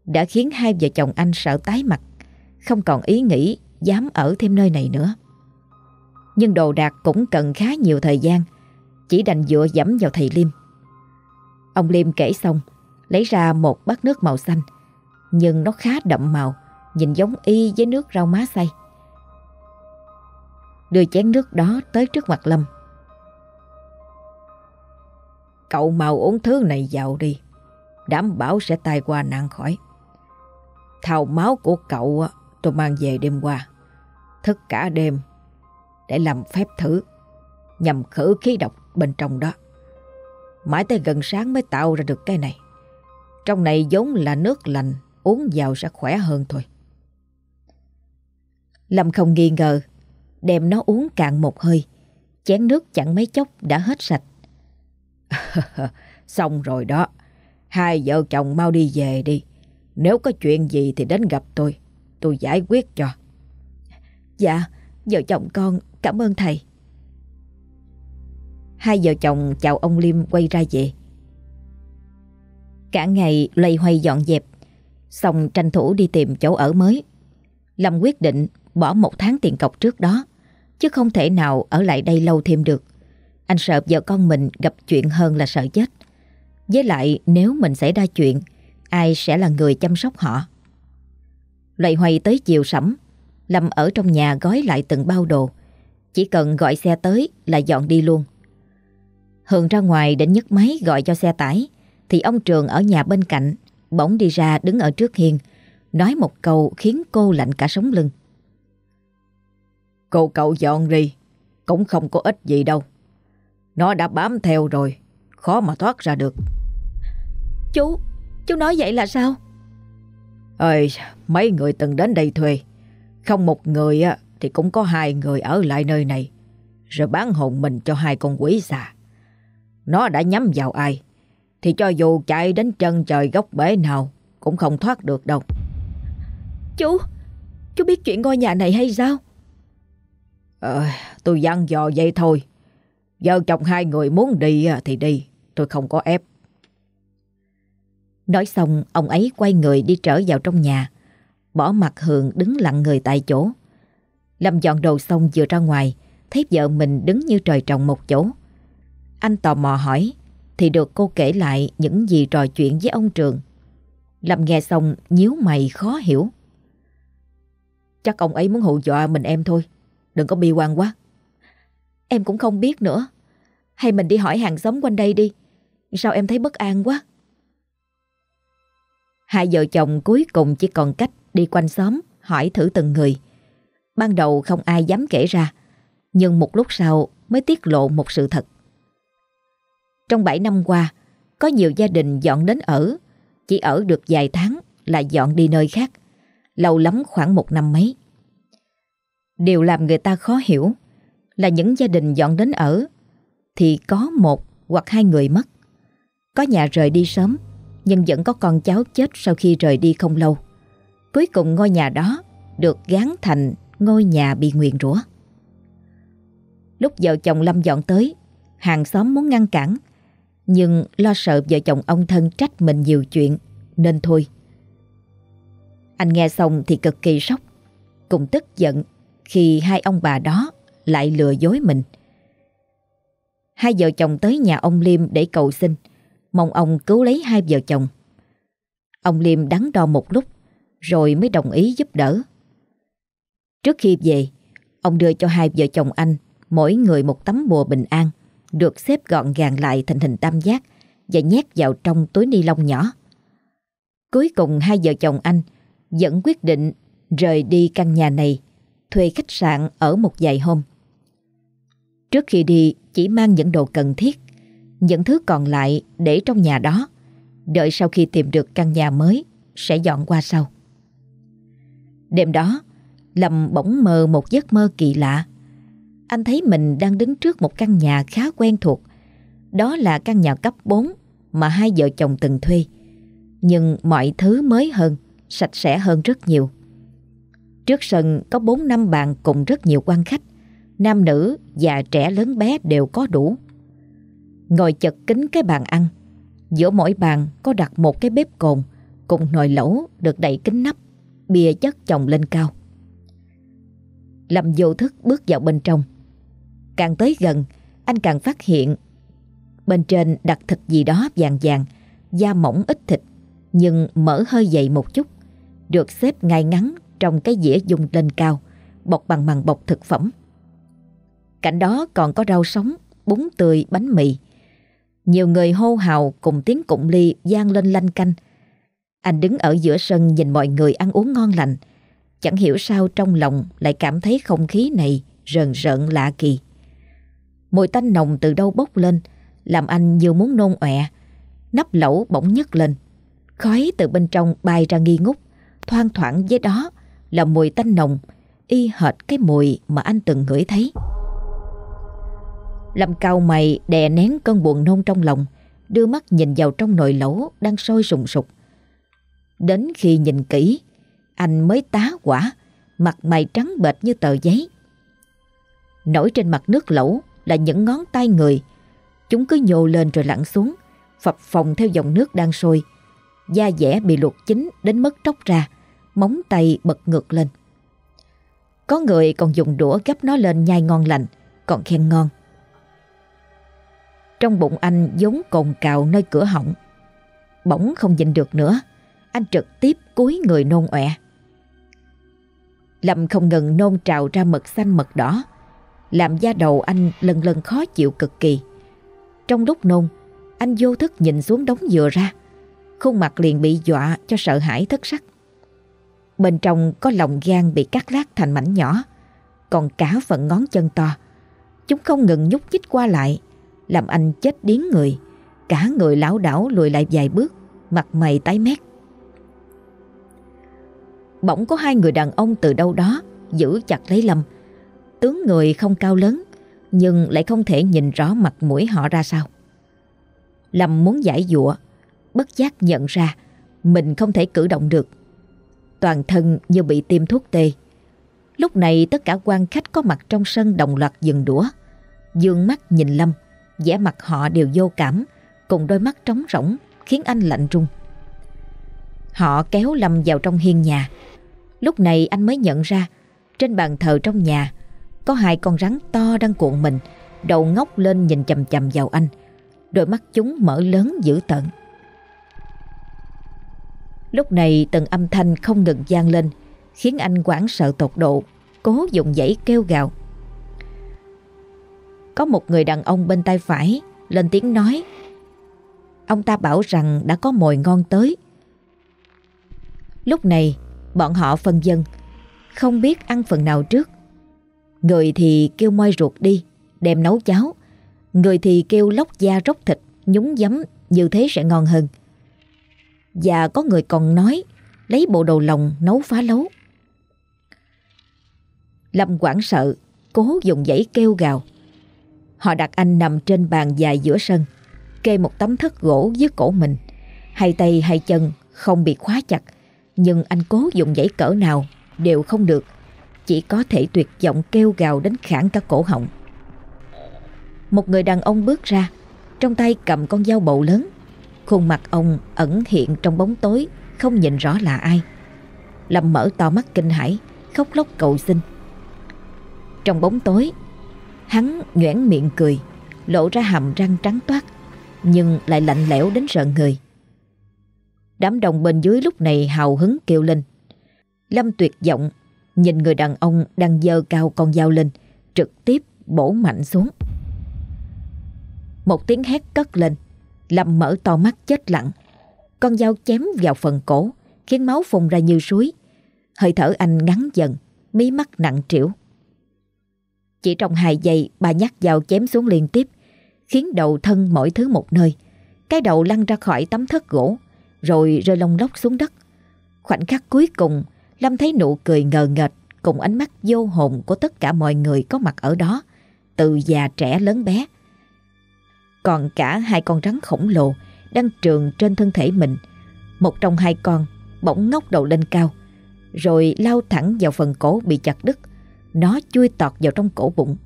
A: đã khiến hai vợ chồng anh sợ tái mặt, không còn ý nghĩ dám ở thêm nơi này nữa. Nhưng đồ đạc cũng cần khá nhiều thời gian chỉ đành dựa dẫm vào thầy Liêm. Ông Liêm kể xong, lấy ra một bát nước màu xanh, nhưng nó khá đậm màu, nhìn giống y với nước rau má xay. Đưa chén nước đó tới trước mặt Lâm.
B: Cậu mau uống thứ này vào đi, đảm bảo sẽ tai qua nạn khỏi. Thao máu của cậu tôi mang về đêm qua, thức cả đêm để làm phép thử, nhằm khử khí độc bên trong đó. Mãi tới gần sáng mới tạo ra được cái này. Trong này giống là nước lạnh, uống vào sẽ khỏe hơn thôi.
A: Lâm không nghi ngờ, đem nó uống cạn một hơi. Chén nước chẳng mấy chốc đã hết sạch.
B: Xong rồi đó, hai vợ chồng mau đi về đi. Nếu có chuyện gì thì đến gặp tôi, tôi giải quyết cho.
A: Dạ, vợ chồng con cảm ơn thầy. Hai vợ chồng chào ông Liêm quay ra về. Cả ngày loay hoay dọn dẹp, xong tranh thủ đi tìm chỗ ở mới. Lâm quyết định bỏ một tháng tiền cọc trước đó, chứ không thể nào ở lại đây lâu thêm được. Anh sợ vợ con mình gặp chuyện hơn là sợ chết. Với lại nếu mình xảy ra chuyện, ai sẽ là người chăm sóc họ? Loay hoay tới chiều sẩm, Lâm ở trong nhà gói lại từng bao đồ. Chỉ cần gọi xe tới là dọn đi luôn. Hường ra ngoài định nhấc máy gọi cho xe tải thì ông Trường ở nhà bên cạnh Bỗng đi ra đứng ở trước hiên Nói một câu khiến cô lạnh cả sống lưng
B: Cô cậu dọn đi Cũng không có ích gì đâu Nó đã bám theo rồi Khó mà thoát ra được
A: Chú, chú nói vậy là sao?
B: Ơi, mấy người từng đến đây thuê Không một người thì cũng có hai người ở lại nơi này rồi bán hồn mình cho hai con quỷ xà. Nó đã nhắm vào ai thì cho dù chạy đến chân trời góc bể nào cũng không thoát được đâu.
A: Chú, chú biết chuyện ngôi nhà này hay sao?
B: Ờ, tôi dặn dò vậy thôi. Vợ chồng hai người muốn đi thì đi, tôi không có ép.
A: Nói xong, ông ấy quay người đi trở vào trong nhà, bỏ mặt Hường đứng lặng người tại chỗ. Lâm dọn đồ xong vừa ra ngoài, thấy vợ mình đứng như trời trồng một chỗ. Anh tò mò hỏi, thì được cô kể lại những gì trò chuyện với ông Trường. Lâm nghe xong nhíu mày khó hiểu.
B: Chắc ông ấy muốn hù dọa mình em thôi, đừng có bi quan quá.
A: Em cũng không biết nữa. Hay mình đi hỏi hàng xóm quanh đây đi. Sao em thấy bất an quá? Hai vợ chồng cuối cùng chỉ còn cách đi quanh xóm hỏi thử từng người. Ban đầu không ai dám kể ra, nhưng một lúc sau mới tiết lộ một sự thật. Trong 7 năm qua, có nhiều gia đình dọn đến ở, chỉ ở được vài tháng là dọn đi nơi khác, lâu lắm khoảng một năm mấy. Điều làm người ta khó hiểu là những gia đình dọn đến ở thì có một hoặc hai người mất. Có nhà rời đi sớm nhưng vẫn có con cháu chết sau khi rời đi không lâu. Cuối cùng ngôi nhà đó được gán thành ngôi nhà bị nguyền rủa. Lúc vợ chồng Lâm dọn tới, hàng xóm muốn ngăn cản, nhưng lo sợ vợ chồng ông thân trách mình nhiều chuyện, nên thôi. Anh nghe xong thì cực kỳ sốc, cùng tức giận khi hai ông bà đó lại lừa dối mình. Hai vợ chồng tới nhà ông Liêm để cầu xin, mong ông cứu lấy hai vợ chồng. Ông Liêm đắn đo một lúc, rồi mới đồng ý giúp đỡ. Trước khi về, ông đưa cho hai vợ chồng anh mỗi người một tấm bùa bình an, được xếp gọn gàng lại thành hình tam giác và nhét vào trong túi ni lông nhỏ. Cuối cùng hai vợ chồng anh vẫn quyết định rời đi căn nhà này, thuê khách sạn ở một vài hôm. Trước khi đi chỉ mang những đồ cần thiết, những thứ còn lại để trong nhà đó, đợi sau khi tìm được căn nhà mới sẽ dọn qua sau. Đêm đó, Lâm bỗng mơ một giấc mơ kỳ lạ. Anh thấy mình đang đứng trước một căn nhà khá quen thuộc. Đó là căn nhà cấp 4 mà hai vợ chồng từng thuê. Nhưng mọi thứ mới hơn, sạch sẽ hơn rất nhiều. Trước sân có 4 năm bàn cùng rất nhiều quan khách. Nam nữ, già trẻ lớn bé đều có đủ. Ngồi chật kính cái bàn ăn. Giữa mỗi bàn có đặt một cái bếp cồn cùng nồi lẩu được đậy kính nắp, bìa chất chồng lên cao. Lâm vô thức bước vào bên trong. Càng tới gần, anh càng phát hiện bên trên đặt thịt gì đó vàng vàng, da mỏng ít thịt, nhưng mỡ hơi dày một chút, được xếp ngay ngắn trong cái dĩa dùng lên cao, bọc bằng màng bọc thực phẩm. Cạnh đó còn có rau sống, bún tươi, bánh mì. Nhiều người hô hào cùng tiếng cụng ly gian lên lanh canh. Anh đứng ở giữa sân nhìn mọi người ăn uống ngon lành, Chẳng hiểu sao trong lòng lại cảm thấy không khí này rờn rợn lạ kỳ. Mùi tanh nồng từ đâu bốc lên, làm anh như muốn nôn ọe. Nắp lẩu bỗng nhấc lên. Khói từ bên trong bay ra nghi ngút, thoang thoảng với đó là mùi tanh nồng, y hệt cái mùi mà anh từng ngửi thấy. Lâm cao mày đè nén cơn buồn nôn trong lòng, đưa mắt nhìn vào trong nồi lẩu đang sôi sùng sục. Đến khi nhìn kỹ, anh mới tá quả, mặt mày trắng bệch như tờ giấy. Nổi trên mặt nước lẩu là những ngón tay người. Chúng cứ nhô lên rồi lặn xuống, phập phồng theo dòng nước đang sôi. Da dẻ bị luộc chín đến mức tróc ra, móng tay bật ngược lên. Có người còn dùng đũa gấp nó lên nhai ngon lành, còn khen ngon. Trong bụng anh giống cồn cào nơi cửa họng. Bỗng không nhịn được nữa, anh trực tiếp cúi người nôn ọe. Lâm không ngừng nôn trào ra mật xanh mật đỏ, làm da đầu anh lần lần khó chịu cực kỳ. Trong lúc nôn, anh vô thức nhìn xuống đống dừa ra, khuôn mặt liền bị dọa cho sợ hãi thất sắc. Bên trong có lòng gan bị cắt lát thành mảnh nhỏ, còn cả phần ngón chân to. Chúng không ngừng nhúc nhích qua lại, làm anh chết điến người, cả người lão đảo lùi lại vài bước, mặt mày tái mét. Bỗng có hai người đàn ông từ đâu đó giữ chặt lấy Lâm, Tướng người không cao lớn nhưng lại không thể nhìn rõ mặt mũi họ ra sao. Lâm muốn giải dụa, bất giác nhận ra mình không thể cử động được. Toàn thân như bị tiêm thuốc tê. Lúc này tất cả quan khách có mặt trong sân đồng loạt dừng đũa. Dương mắt nhìn Lâm, vẻ mặt họ đều vô cảm, cùng đôi mắt trống rỗng khiến anh lạnh run. Họ kéo Lâm vào trong hiên nhà. Lúc này anh mới nhận ra trên bàn thờ trong nhà có hai con rắn to đang cuộn mình, đầu ngóc lên nhìn chầm chầm vào anh. Đôi mắt chúng mở lớn dữ tợn. Lúc này từng âm thanh không ngừng gian lên, khiến anh quảng sợ tột độ, cố dùng dãy kêu gào. Có một người đàn ông bên tay phải lên tiếng nói Ông ta bảo rằng đã có mồi ngon tới Lúc này bọn họ phân dân Không biết ăn phần nào trước Người thì kêu moi ruột đi, Đem nấu cháo. Người thì kêu lóc da róc thịt, Nhúng giấm, như thế sẽ ngon hơn. Và có người còn nói, Lấy bộ đầu lòng nấu phá lấu. Lâm quảng sợ, Cố dùng dãy kêu gào. Họ đặt anh nằm trên bàn dài giữa sân, Kê một tấm thất gỗ dưới cổ mình. Hai tay, hai chân không bị khóa chặt, Nhưng anh cố dùng dãy cỡ nào Đều không được. Chỉ có thể tuyệt vọng kêu gào đến khản cả cổ họng. Một người đàn ông bước ra, Trong tay cầm con dao bầu lớn. Khuôn mặt ông ẩn hiện trong bóng tối, Không nhìn rõ là ai. Lâm mở to mắt kinh hãi, Khóc lóc cầu xin. Trong bóng tối, Hắn nhoẻn miệng cười, Lộ ra hàm răng trắng toát, Nhưng lại lạnh lẽo đến rợn người. Đám đồng bên dưới lúc này hào hứng kêu lên. Lâm tuyệt vọng Nhìn người đàn ông đang dơ cao con dao lên, Trực tiếp bổ mạnh xuống. Một tiếng hét cất lên, Lâm mở to mắt chết lặng. Con dao chém vào phần cổ, Khiến máu phun ra như suối. Hơi thở anh ngắn dần, Mí mắt nặng trĩu. Chỉ trong hai giây bà nhát dao chém xuống liên tiếp, Khiến đầu thân mỗi thứ một nơi. Cái đầu lăn ra khỏi tấm thất gỗ, Rồi rơi lông lóc xuống đất. Khoảnh khắc cuối cùng Lâm thấy nụ cười ngờ nghệch Cùng ánh mắt vô hồn của tất cả mọi người có mặt ở đó. Từ già trẻ lớn bé. Còn cả hai con rắn khổng lồ Đang trường trên thân thể mình. Một trong hai con bỗng ngóc đầu lên cao, Rồi lao thẳng vào phần cổ bị chặt đứt. Nó chui tọt vào trong cổ bụng.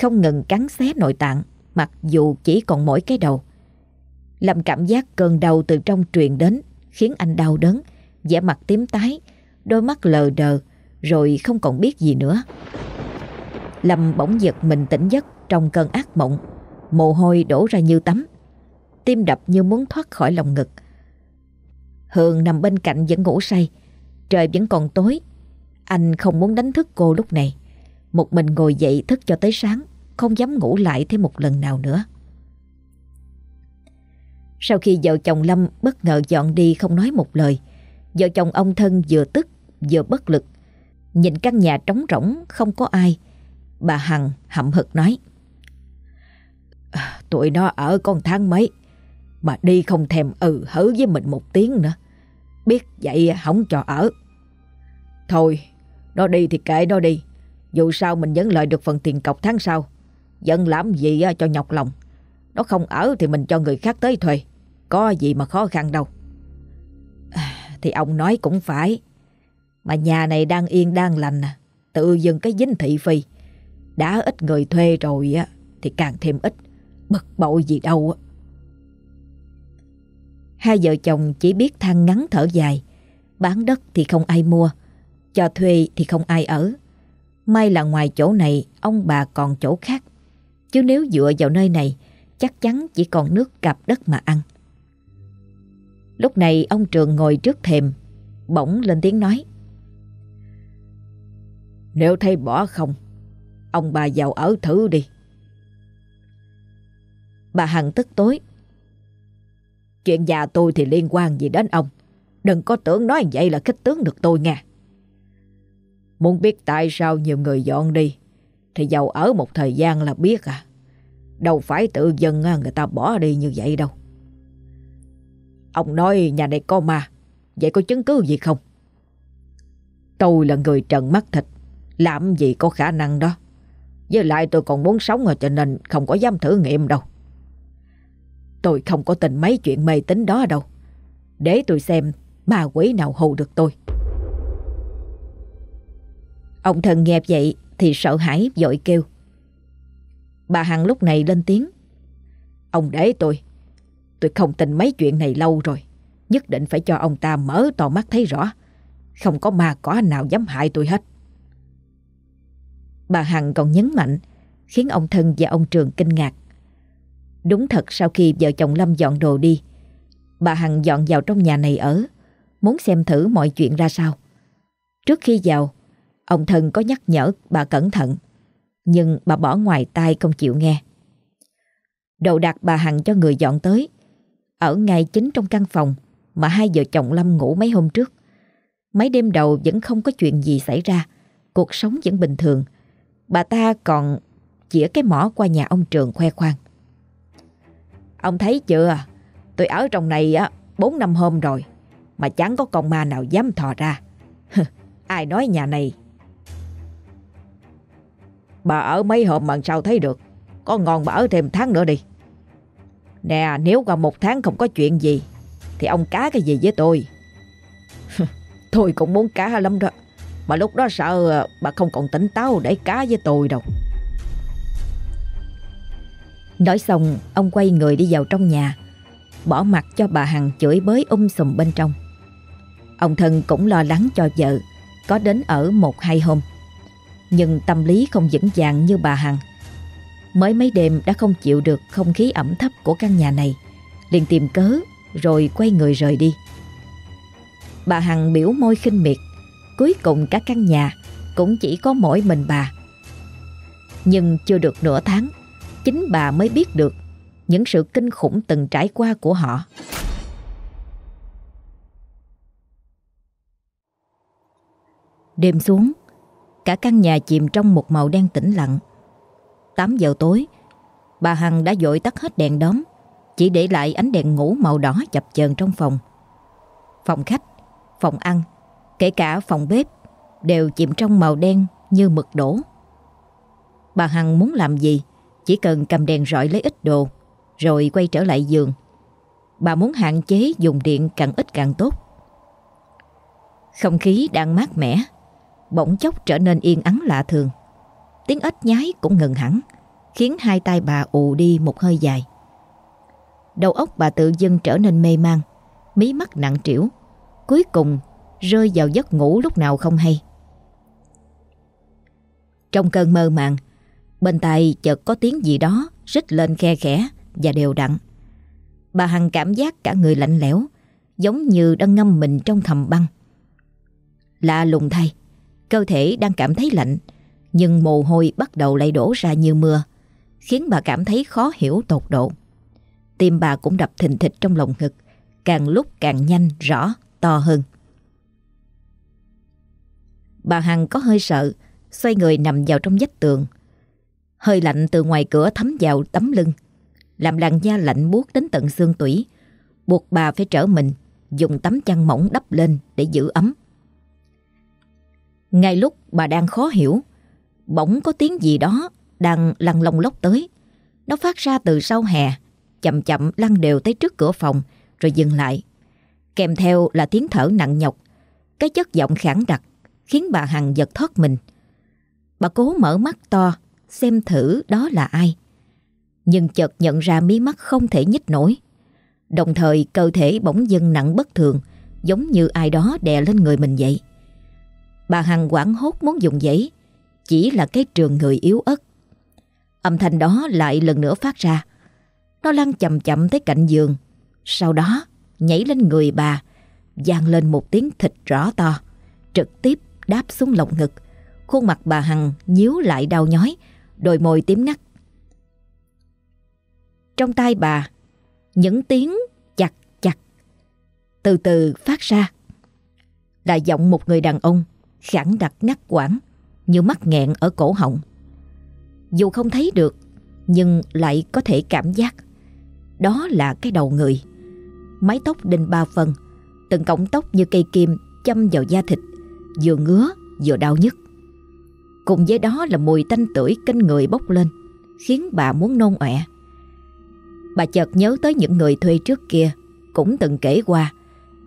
A: Không ngừng cắn xé nội tạng, Mặc dù chỉ còn mỗi cái đầu. Lâm cảm giác cơn đau từ trong truyền đến, Khiến anh đau đớn, vẻ mặt tím tái Đôi mắt lờ đờ Rồi không còn biết gì nữa. Lâm bỗng giật mình tỉnh giấc Trong cơn ác mộng. Mồ hôi đổ ra như tắm. Tim đập như muốn thoát khỏi lòng ngực. Hường nằm bên cạnh vẫn ngủ say. Trời vẫn còn tối. Anh không muốn đánh thức cô lúc này. Một mình ngồi dậy thức cho tới sáng, không dám ngủ lại thêm một lần nào nữa. Sau khi vợ chồng Lâm bất ngờ dọn đi không nói một lời, vợ chồng ông thân vừa tức vừa bất lực. Nhìn căn nhà trống rỗng không có ai, bà Hằng hậm hực nói. À, tụi nó ở con tháng mấy, mà đi không thèm ừ hứ với mình một tiếng nữa. Biết vậy không cho ở. Thôi nó đi thì kệ nó đi. Dù sao mình vẫn lợi được phần tiền cọc tháng sau. Dân làm gì cho nhọc lòng. Nó không ở thì mình cho người khác tới thuê. Có gì mà khó khăn đâu. À, thì ông nói cũng phải. Mà nhà này đang yên, đang lành à. Tự dưng cái dính thị phi. Đã ít người thuê rồi á, thì càng thêm ít. Bực bội gì đâu á. Hai vợ chồng chỉ biết than ngắn thở dài. Bán đất thì không ai mua. Cho thuê thì không ai ở. May là ngoài chỗ này, ông bà còn chỗ khác. Chứ nếu dựa vào nơi này, chắc chắn chỉ còn nước cặp đất mà ăn. Lúc này ông Trường ngồi trước thềm, bỗng lên tiếng nói nếu thấy bỏ không, Ông bà vào ở thử đi. Bà Hằng tức tối. Chuyện nhà tôi thì liên quan gì đến ông? Đừng có tưởng nói vậy là khích tướng được tôi nghe. Muốn biết tại sao nhiều người dọn đi, Thì giàu ở một thời gian là biết à. Đâu phải tự dân người ta bỏ đi như vậy đâu. Ông nói nhà này có ma, Vậy có chứng cứ gì không? Tôi là người trần mắt thịt. Làm gì có khả năng đó
B: Với lại tôi còn muốn sống rồi cho nên không có dám thử nghiệm đâu. Tôi không có tin mấy chuyện mê tín đó đâu. Để tôi xem ma quỷ nào hù được tôi.
A: Ông thần nghe vậy thì sợ hãi, vội kêu. Bà Hằng lúc này lên tiếng.
B: Ông để tôi. Tôi không tin mấy chuyện này lâu rồi. Nhất định phải cho ông ta mở to mắt thấy rõ. Không có ma cỏ nào dám hại tôi hết.
A: Bà Hằng còn nhấn mạnh khiến ông thân và ông Trường kinh ngạc. Đúng thật sau khi vợ chồng Lâm dọn đồ đi, bà Hằng dọn vào trong nhà này ở, muốn xem thử mọi chuyện ra sao. Trước khi vào, ông thân có nhắc nhở bà cẩn thận, nhưng bà bỏ ngoài tai không chịu nghe. Đồ đặt bà Hằng cho người dọn tới, ở ngay chính trong căn phòng mà hai vợ chồng Lâm ngủ mấy hôm trước. Mấy đêm đầu vẫn không có chuyện gì xảy ra, cuộc sống vẫn bình thường. Bà ta còn chĩa cái mỏ qua nhà ông Trường khoe khoang.
B: Ông thấy chưa, tôi ở trong này á 4 năm hôm rồi, mà chẳng có con ma nào dám thò ra. Ai nói nhà này? Bà ở mấy hôm mà sao thấy được, có ngon bà ở thêm tháng nữa đi. Nè, nếu qua một tháng không có chuyện gì, thì ông cá cái gì với tôi? tôi cũng muốn cá lắm đó. Mà lúc đó sợ ờ, bà không còn tỉnh táo để cá với tôi đâu.
A: Nói xong, ông quay người đi vào trong nhà, bỏ mặt cho bà Hằng chửi bới um sùm bên trong. Ông thân cũng lo lắng cho vợ, có đến ở một hai hôm. Nhưng tâm lý không vững vàng như bà Hằng. Mới mấy đêm đã không chịu được không khí ẩm thấp của căn nhà này, liền tìm cớ rồi quay người rời đi. Bà Hằng biểu môi khinh miệt, cuối cùng cả căn nhà cũng chỉ có mỗi mình bà. Nhưng chưa được nửa tháng, chính bà mới biết được những sự kinh khủng từng trải qua của họ. Đêm xuống, cả căn nhà chìm trong một màu đen tĩnh lặng. 8 giờ tối, bà Hằng đã dội tắt hết đèn đóm, chỉ để lại ánh đèn ngủ màu đỏ chập chờn trong phòng. Phòng khách, phòng ăn, kể cả phòng bếp đều chìm trong màu đen như mực đổ. Bà Hằng muốn làm gì? Chỉ cần cầm đèn rọi lấy ít đồ, Rồi quay trở lại giường. Bà muốn hạn chế dùng điện càng ít càng tốt. Không khí đang mát mẻ, Bỗng chốc trở nên yên ắng lạ thường. Tiếng ếch nhái cũng ngừng hẳn, Khiến hai tay bà ù đi một hơi dài. Đầu óc bà tự dưng trở nên mê man, Mí mắt nặng trĩu. Cuối cùng rơi vào giấc ngủ lúc nào không hay Trong cơn mơ màng Bên tai chợt có tiếng gì đó rít lên khe khẽ và đều đặn. Bà Hằng cảm giác cả người lạnh lẽo, giống như đang ngâm mình trong thầm băng. Lạ lùng thay, cơ thể đang cảm thấy lạnh, nhưng mồ hôi bắt đầu lại đổ ra như mưa, khiến bà cảm thấy khó hiểu tột độ. Tim bà cũng đập thình thịch trong lòng ngực, càng lúc càng nhanh, rõ, to hơn. Bà Hằng có hơi sợ, xoay người nằm vào trong vách tường, Hơi lạnh từ ngoài cửa thấm vào tấm lưng, làm làn da lạnh buốt đến tận xương tủy, buộc bà phải trở mình, dùng tấm chăn mỏng đắp lên để giữ ấm. Ngay lúc bà đang khó hiểu, bỗng có tiếng gì đó đang lăn lông lốc tới. Nó phát ra từ sau hè, chậm chậm lăn đều tới trước cửa phòng rồi dừng lại. Kèm theo là tiếng thở nặng nhọc, cái chất giọng khản đặc khiến bà Hằng giật thoát mình. Bà cố mở mắt to xem thử đó là ai. Nhưng chợt nhận ra mí mắt không thể nhích nổi. Đồng thời cơ thể bỗng dưng nặng bất thường, giống như ai đó đè lên người mình vậy. Bà Hằng quảng hốt muốn dùng giấy, chỉ là cái trường người yếu ớt. Âm thanh đó lại lần nữa phát ra. Nó lăn chậm chậm tới cạnh giường, sau đó nhảy lên người bà, vang lên một tiếng thịt rõ to, trực tiếp đáp xuống lồng ngực. Khuôn mặt bà Hằng nhíu lại đau nhói, đôi môi tím ngắt. Trong tay bà, những tiếng chặt chặt từ từ phát ra. Là giọng một người đàn ông khẳng đặc ngắt quãng như mắc nghẹn ở cổ họng. Dù không thấy được nhưng lại có thể cảm giác đó là cái đầu người. Mái tóc đinh ba phần, từng cọng tóc như cây kim châm vào da thịt, vừa ngứa vừa đau nhức. Cùng với đó là mùi tanh tưởi kinh người bốc lên, Khiến bà muốn nôn ọe. Bà chợt nhớ tới những người thuê trước kia, Cũng từng kể qua,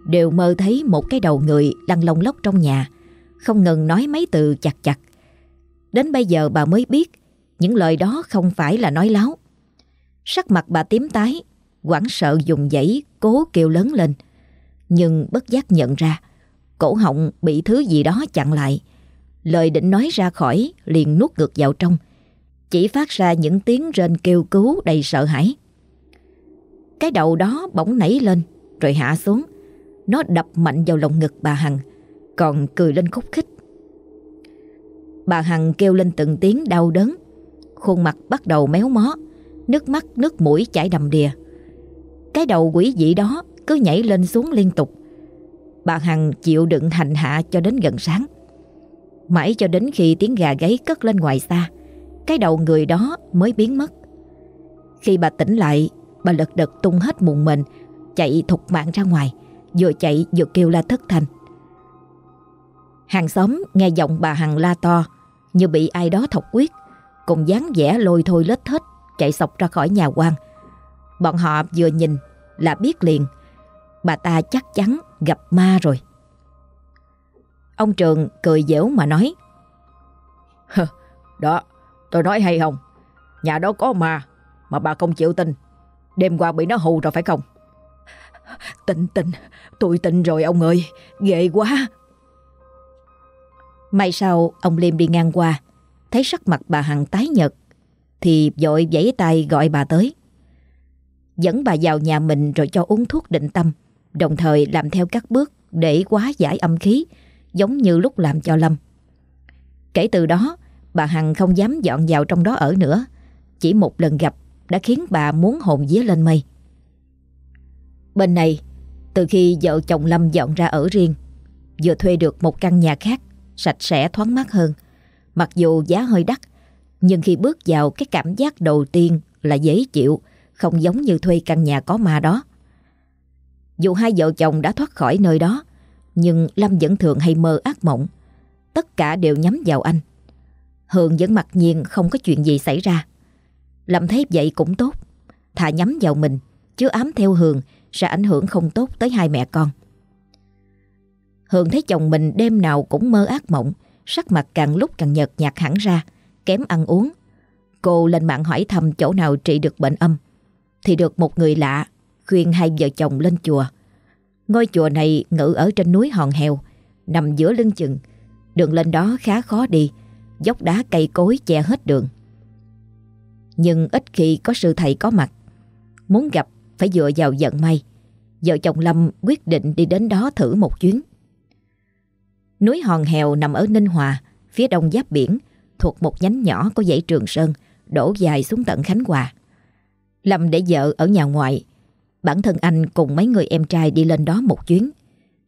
A: Đều mơ thấy một cái đầu người lăn lông lóc trong nhà, Không ngừng nói mấy từ chặt chặt. Đến bây giờ bà mới biết, Những lời đó không phải là nói láo. Sắc mặt bà tím tái, hoảng sợ dùng dãy cố kêu lớn lên, Nhưng bất giác nhận ra Cổ họng bị thứ gì đó chặn lại. Lời định nói ra khỏi, liền nuốt ngược vào trong. Chỉ phát ra những tiếng rên kêu cứu đầy sợ hãi. Cái đầu đó bỗng nảy lên, Rồi hạ xuống. Nó đập mạnh vào lồng ngực bà Hằng, Còn cười lên khúc khích. Bà Hằng kêu lên từng tiếng đau đớn. Khuôn mặt bắt đầu méo mó, Nước mắt, nước mũi chảy đầm đìa. Cái đầu quỷ dị đó cứ nhảy lên xuống liên tục. Bà Hằng chịu đựng hành hạ cho đến gần sáng. Mãi cho đến khi tiếng gà gáy cất lên ngoài xa, Cái đầu người đó mới biến mất. Khi bà tỉnh lại, Bà lật đật tung hết mụn mình, Chạy thục mạng ra ngoài, Vừa chạy vừa kêu la thất thanh. Hàng xóm nghe giọng bà Hằng la to, Như bị ai đó thọc quyết Cùng dáng vẻ lôi thôi lết hết Chạy sọc ra khỏi nhà quan. Bọn họ vừa nhìn là biết liền, Bà ta chắc chắn gặp ma rồi. Ông Trường cười dẻo mà nói
B: Đó, tôi nói hay không? Nhà đó có ma, Mà bà không chịu tin. Đêm qua bị nó hù rồi phải không? Tin tin Tôi tin rồi ông ơi, Ghê quá.
A: May sau, ông Liêm đi ngang qua, Thấy sắc mặt bà Hằng tái nhợt, Thì vội vẫy tay gọi bà tới. Dẫn bà vào nhà mình rồi cho uống thuốc định tâm. Đồng thời làm theo các bước Để quá giải âm khí, Giống như lúc làm cho Lâm. Kể từ đó, Bà Hằng không dám dọn vào trong đó ở nữa. Chỉ một lần gặp Đã khiến bà muốn hồn vía lên mây. Bên này, Từ khi vợ chồng Lâm dọn ra ở riêng, Vừa thuê được một căn nhà khác, Sạch sẽ thoáng mát hơn. Mặc dù giá hơi đắt, Nhưng khi bước vào cái cảm giác đầu tiên Là dễ chịu, Không giống như thuê căn nhà có ma đó. Dù hai vợ chồng đã thoát khỏi nơi đó, Nhưng Lâm vẫn thường hay mơ ác mộng. Tất cả đều nhắm vào anh. Hường vẫn mặc nhiên không có chuyện gì xảy ra. Lâm thấy vậy cũng tốt. Thà nhắm vào mình, Chứ ám theo Hường Sẽ ảnh hưởng không tốt tới hai mẹ con. Hường thấy chồng mình đêm nào cũng mơ ác mộng, Sắc mặt càng lúc càng nhợt nhạt hẳn ra, Kém ăn uống. Cô lên mạng hỏi thăm chỗ nào trị được bệnh âm. Thì được một người lạ Khuyên hai vợ chồng lên chùa. Ngôi chùa này ngự ở trên núi Hòn Hèo, Nằm giữa lưng chừng. Đường lên đó khá khó đi, Dốc đá cây cối che hết đường. Nhưng ít khi có sư thầy có mặt. Muốn gặp, phải dựa vào vận may. Vợ chồng Lâm quyết định đi đến đó thử một chuyến. Núi Hòn Hèo nằm ở Ninh Hòa, Phía đông giáp biển, Thuộc một nhánh nhỏ của dãy Trường Sơn, Đổ dài xuống tận Khánh Hòa. Lâm để vợ ở nhà ngoại Bản thân anh cùng mấy người em trai đi lên đó một chuyến.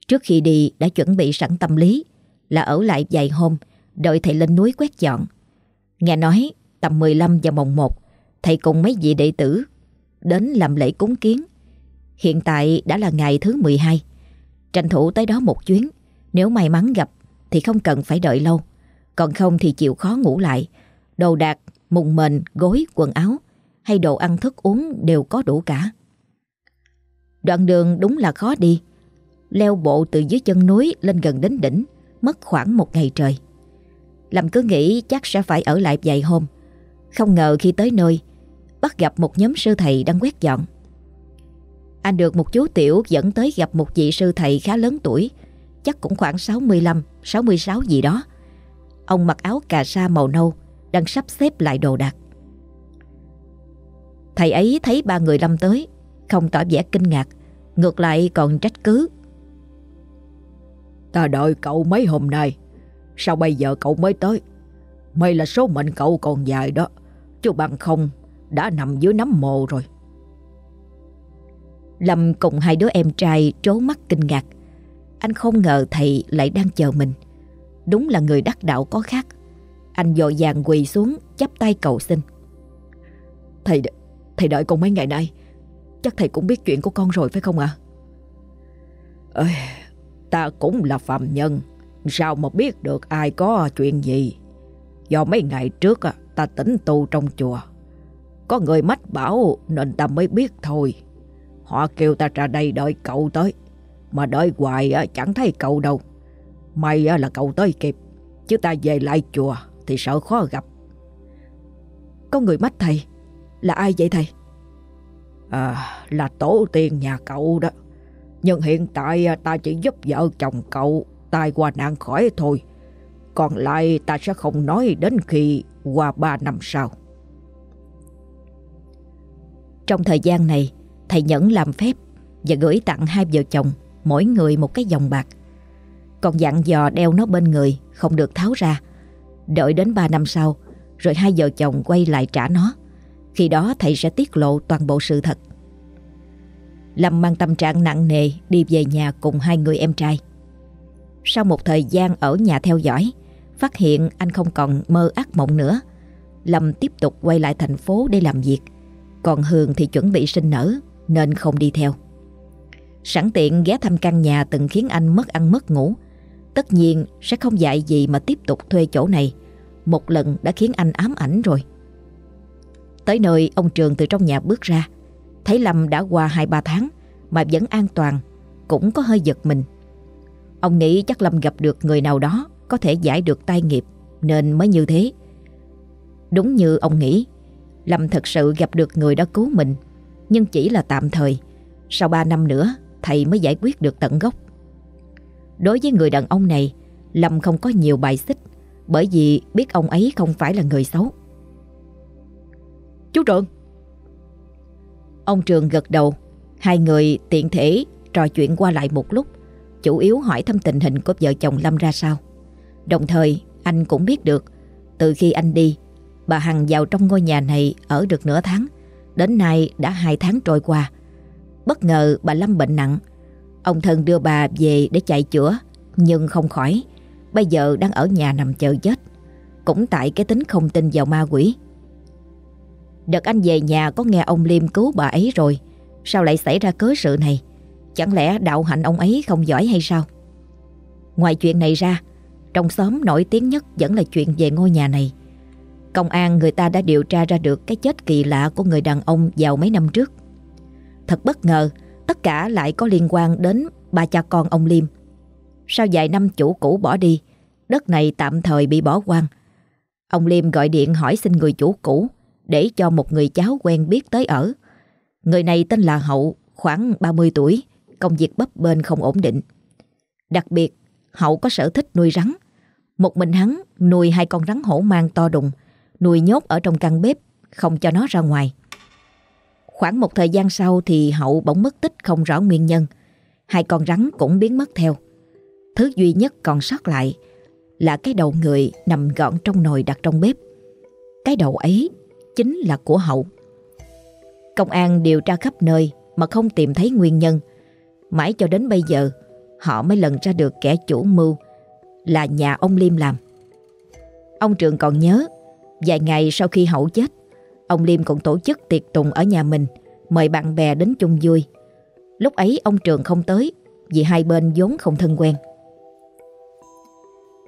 A: Trước khi đi đã chuẩn bị sẵn tâm lý Là ở lại vài hôm Đợi thầy lên núi quét dọn. Nghe nói tầm 15 và mồng 1 Thầy cùng mấy vị đệ tử Đến làm lễ cúng kiến. Hiện tại đã là ngày thứ 12 Tranh thủ tới đó một chuyến Nếu may mắn gặp Thì không cần phải đợi lâu. Còn không thì chịu khó ngủ lại Đồ đạc, mùng mền, gối, quần áo Hay đồ ăn thức uống đều có đủ cả. Đoạn đường đúng là khó đi. Leo bộ từ dưới chân núi lên gần đến đỉnh Mất khoảng một ngày trời. Lâm cứ nghĩ chắc sẽ phải ở lại vài hôm. Không ngờ khi tới nơi Bắt gặp một nhóm sư thầy đang quét dọn. Anh được một chú Tiểu dẫn tới gặp một vị sư thầy khá lớn tuổi Chắc cũng khoảng 65, 66 gì đó. Ông mặc áo cà sa màu nâu Đang sắp xếp lại đồ đạc. Thầy ấy thấy ba người Lâm tới không tỏ vẻ kinh ngạc Ngược lại còn trách cứ.
B: Ta đợi cậu mấy hôm nay Sao bây giờ cậu mới tới? May là số mệnh cậu còn dài đó Chứ bằng không Đã nằm dưới nắm mồ rồi.
A: Lâm cùng hai đứa em trai trố mắt kinh ngạc. Anh không ngờ thầy lại đang chờ mình. Đúng là người đắc đạo có khác. Anh dội vàng quỳ xuống chắp tay cầu xin.
B: Thầy thầy đợi con mấy ngày nay Chắc thầy cũng biết chuyện của con rồi, phải không ạ à? Ta cũng là phạm nhân Sao mà biết được ai có chuyện gì Do mấy ngày trước ta tỉnh tu trong chùa. Có người mách bảo nên ta mới biết thôi. Họ kêu ta ra đây đợi cậu tới. Mà đợi hoài chẳng thấy cậu đâu. May là cậu tới kịp. Chứ ta về lại chùa thì sợ khó gặp.
A: Có người mách thầy. Là ai vậy thầy?
B: À, là tổ tiên nhà cậu đó. Nhưng hiện tại à, ta chỉ giúp vợ chồng cậu tai qua nạn khỏi thôi. Còn lại ta sẽ không nói đến khi qua ba năm sau.
A: Trong thời gian này, thầy Nhẫn làm phép và gửi tặng hai vợ chồng mỗi người một cái vòng bạc. Còn dặn dò đeo nó bên người, không được tháo ra. Đợi đến ba năm sau, rồi hai vợ chồng quay lại trả nó. Khi đó thầy sẽ tiết lộ toàn bộ sự thật. Lâm mang tâm trạng nặng nề đi về nhà cùng hai người em trai. Sau một thời gian ở nhà theo dõi, phát hiện anh không còn mơ ác mộng nữa. Lâm tiếp tục quay lại thành phố để làm việc. Còn Hường thì chuẩn bị sinh nở nên không đi theo. Sẵn tiện ghé thăm căn nhà từng khiến anh mất ăn mất ngủ. Tất nhiên sẽ không dạy gì mà tiếp tục thuê chỗ này. Một lần đã khiến anh ám ảnh rồi. Tới nơi ông Trường từ trong nhà bước ra. Thấy Lâm đã qua 2-3 tháng mà vẫn an toàn, cũng có hơi giật mình. Ông nghĩ chắc Lâm gặp được người nào đó có thể giải được tai nghiệp nên mới như thế. Đúng như ông nghĩ, Lâm thật sự gặp được người đã cứu mình, nhưng chỉ là tạm thời. Sau 3 năm nữa, thầy mới giải quyết được tận gốc. Đối với người đàn ông này, Lâm không có nhiều bài xích bởi vì biết ông ấy không phải là người xấu.
B: Chú Trường!
A: Ông Trường gật đầu, hai người tiện thể trò chuyện qua lại một lúc, chủ yếu hỏi thăm tình hình của vợ chồng Lâm ra sao. Đồng thời anh cũng biết được từ khi anh đi bà Hằng vào trong ngôi nhà này ở được nửa tháng. Đến nay đã hai tháng trôi qua. Bất ngờ bà Lâm bệnh nặng. Ông thân đưa bà về để chạy chữa nhưng không khỏi. Bây giờ đang ở nhà nằm chờ chết. Cũng tại cái tính không tin vào ma quỷ. Đợt anh về nhà có nghe ông Liêm cứu bà ấy rồi. Sao lại xảy ra cớ sự này? Chẳng lẽ đạo hạnh ông ấy không giỏi hay sao? Ngoài chuyện này ra, trong xóm nổi tiếng nhất vẫn là chuyện về ngôi nhà này. Công an người ta đã điều tra ra được cái chết kỳ lạ của người đàn ông vào mấy năm trước. Thật bất ngờ, tất cả lại có liên quan đến ba cha con ông Liêm. Sau vài năm chủ cũ bỏ đi, đất này tạm thời bị bỏ hoang. Ông Liêm gọi điện hỏi xin người chủ cũ để cho một người cháu quen biết tới ở. Người này tên là Hậu, khoảng 30 tuổi, công việc bấp bênh không ổn định. Đặc biệt, Hậu có sở thích nuôi rắn. Một mình hắn nuôi hai con rắn hổ mang to đùng, nuôi nhốt ở trong căn bếp, không cho nó ra ngoài. Khoảng một thời gian sau thì Hậu bỗng mất tích không rõ nguyên nhân. Hai con rắn cũng biến mất theo. Thứ duy nhất còn sót lại là cái đầu người nằm gọn trong nồi đặt trong bếp. Cái đầu ấy chính là của Hậu. Công an điều tra khắp nơi mà không tìm thấy nguyên nhân. Mãi cho đến bây giờ, họ mới lần ra được kẻ chủ mưu là nhà ông Liêm làm. Ông Trường còn nhớ, vài ngày sau khi Hậu chết, ông Liêm còn tổ chức tiệc tùng ở nhà mình, mời bạn bè đến chung vui. Lúc ấy ông Trường không tới vì hai bên vốn không thân quen.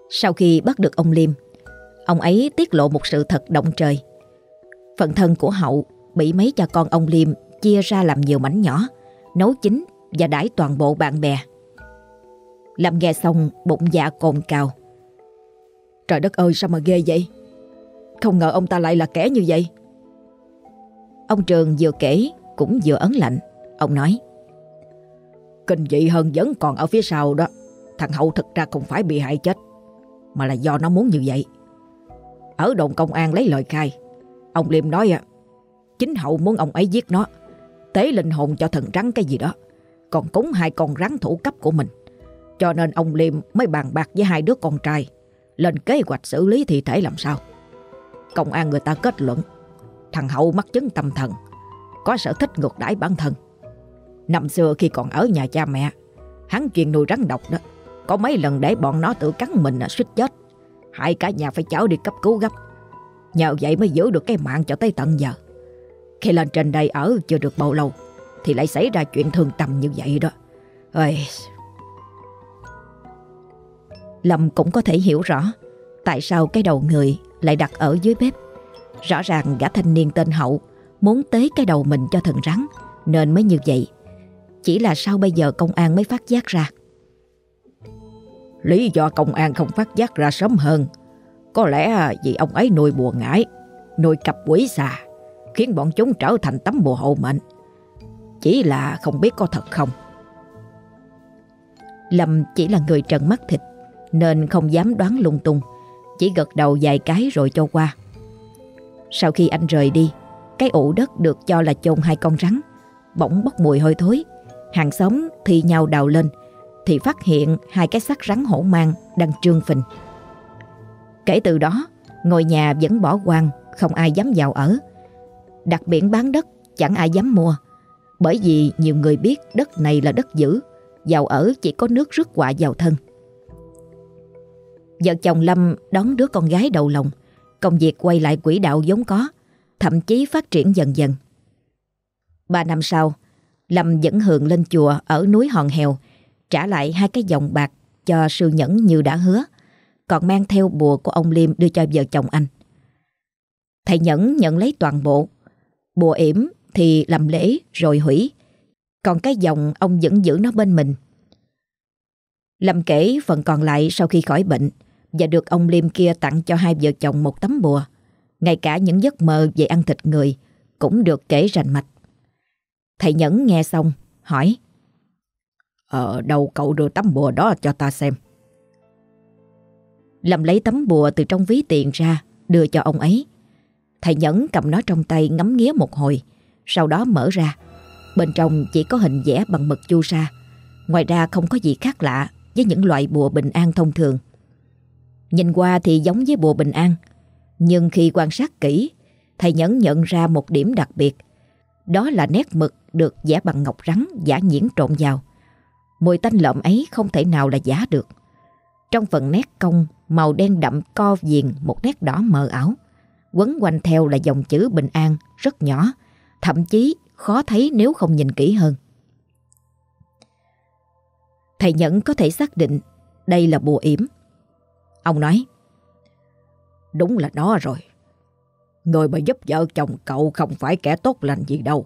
A: Sau khi bắt được ông Liêm, ông ấy tiết lộ một sự thật động trời. Phần thân của Hậu bị mấy cha con ông Liêm chia ra làm nhiều mảnh nhỏ, nấu chín và đãi toàn bộ bạn bè. Làm nghe xong bụng dạ cồn cào.
B: Trời đất ơi sao mà ghê vậy? Không ngờ ông ta lại là kẻ như vậy.
A: Ông Trường vừa kể cũng vừa ấn lạnh. Ông nói.
B: Kinh dị hơn vẫn còn ở phía sau đó. Thằng Hậu thực ra không phải bị hại chết. Mà là do nó muốn như vậy. Ở đồn công an lấy lời khai. Ông Liêm nói à, chính Hậu muốn ông ấy giết nó. Tế linh hồn cho thần rắn cái gì đó. Còn cúng hai con rắn thủ cấp của mình. Cho nên ông Liêm mới bàn bạc với hai đứa con trai lên kế hoạch xử lý thi thể làm sao. Công an người ta kết luận thằng Hậu mắc chứng tâm thần, có sở thích ngược đãi bản thân. Năm xưa khi còn ở nhà cha mẹ, hắn chuyên nuôi rắn độc đó. Có mấy lần để bọn nó tự cắn mình là suýt chết. Hai cả nhà phải cháu đi cấp cứu gấp. Nhờ vậy mới giữ được cái mạng cho tới tận giờ. Khi lên trên đây ở chưa được bao lâu, thì lại xảy ra chuyện thương tâm như vậy đó. Ôi,
A: Lâm cũng có thể hiểu rõ tại sao cái đầu người lại đặt ở dưới bếp. Rõ ràng gã thanh niên tên Hậu muốn tế cái đầu mình cho thần rắn nên mới như vậy. Chỉ là sao bây giờ công an mới phát giác ra.
B: Lý do công an không phát giác ra sớm hơn có lẽ à, vì ông ấy nuôi bùa ngải, Nuôi cặp quỷ xà Khiến bọn chúng trở thành tấm bùa hộ mệnh. Chỉ là không biết có thật không.
A: Lâm chỉ là người trần mắt thịt, Nên không dám đoán lung tung, Chỉ gật đầu vài cái rồi cho qua. Sau khi anh rời đi, Cái ủ đất được cho là chôn hai con rắn, Bỗng bốc mùi hôi thối. Hàng xóm thì nhau đào lên, Thì phát hiện hai cái xác rắn hổ mang Đang trương phình. Kể từ đó, Ngôi nhà vẫn bỏ hoang, Không ai dám vào ở. Đặt biển bán đất, chẳng ai dám mua. Bởi vì nhiều người biết đất này là đất giữ Giàu ở chỉ có nước rước quả vào thân. Vợ chồng Lâm đón đứa con gái đầu lòng, Công việc quay lại quỹ đạo vốn có, Thậm chí phát triển dần dần. Ba năm sau, Lâm dẫn Hường lên chùa ở núi Hòn Hèo, Trả lại hai cái vòng bạc cho sư nhẫn như đã hứa. Còn mang theo bùa của ông Liêm đưa cho vợ chồng anh. Thầy Nhẫn nhận lấy toàn bộ. Bùa yểm thì làm lễ rồi hủy. Còn cái dòng ông vẫn giữ nó bên mình. Lâm kể phần còn lại sau khi khỏi bệnh Và được ông Liêm kia tặng cho hai vợ chồng một tấm bùa. Ngay cả những giấc mơ về ăn thịt người Cũng được kể rành mạch. Thầy Nhẫn nghe xong, hỏi
B: Ở đâu cậu đưa tấm bùa đó cho ta xem?
A: Lâm lấy tấm bùa từ trong ví tiền ra, Đưa cho ông ấy. Thầy Nhẫn cầm nó trong tay ngắm nghía một hồi, Sau đó mở ra. Bên trong chỉ có hình vẽ bằng mực chu sa. Ngoài ra không có gì khác lạ Với những loại bùa bình an thông thường. Nhìn qua thì giống với bùa bình an, Nhưng khi quan sát kỹ, Thầy Nhẫn nhận ra một điểm đặc biệt. Đó là nét mực được vẽ bằng ngọc rắn giả nhiễn trộn vào. Mùi tanh lợm ấy không thể nào là giả được. Trong phần nét cong, Màu đen đậm co viền một nét đỏ mờ ảo. Quấn quanh theo là dòng chữ bình an, Rất nhỏ. Thậm chí khó thấy nếu không nhìn kỹ hơn. Thầy Nhẫn có thể xác định Đây là bùa yểm. Ông nói,
B: Đúng là nó rồi. Người mà giúp vợ chồng cậu không phải kẻ tốt lành gì đâu.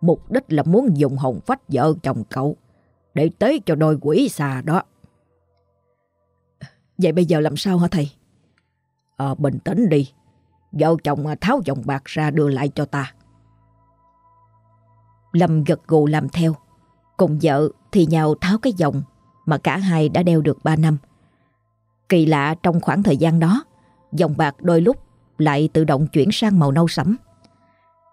B: Mục đích là muốn dùng hồn phách vợ chồng cậu Để tế cho đôi quỷ xà đó.
A: Vậy bây giờ làm sao hả thầy?
B: Ờ, bình tĩnh đi. Vợ chồng tháo vòng bạc ra đưa lại cho ta.
A: Lâm gật gù làm theo. Cùng vợ thì nhào tháo cái vòng Mà cả hai đã đeo được 3 năm. Kỳ lạ trong khoảng thời gian đó Dòng bạc đôi lúc lại tự động chuyển sang màu nâu sẫm.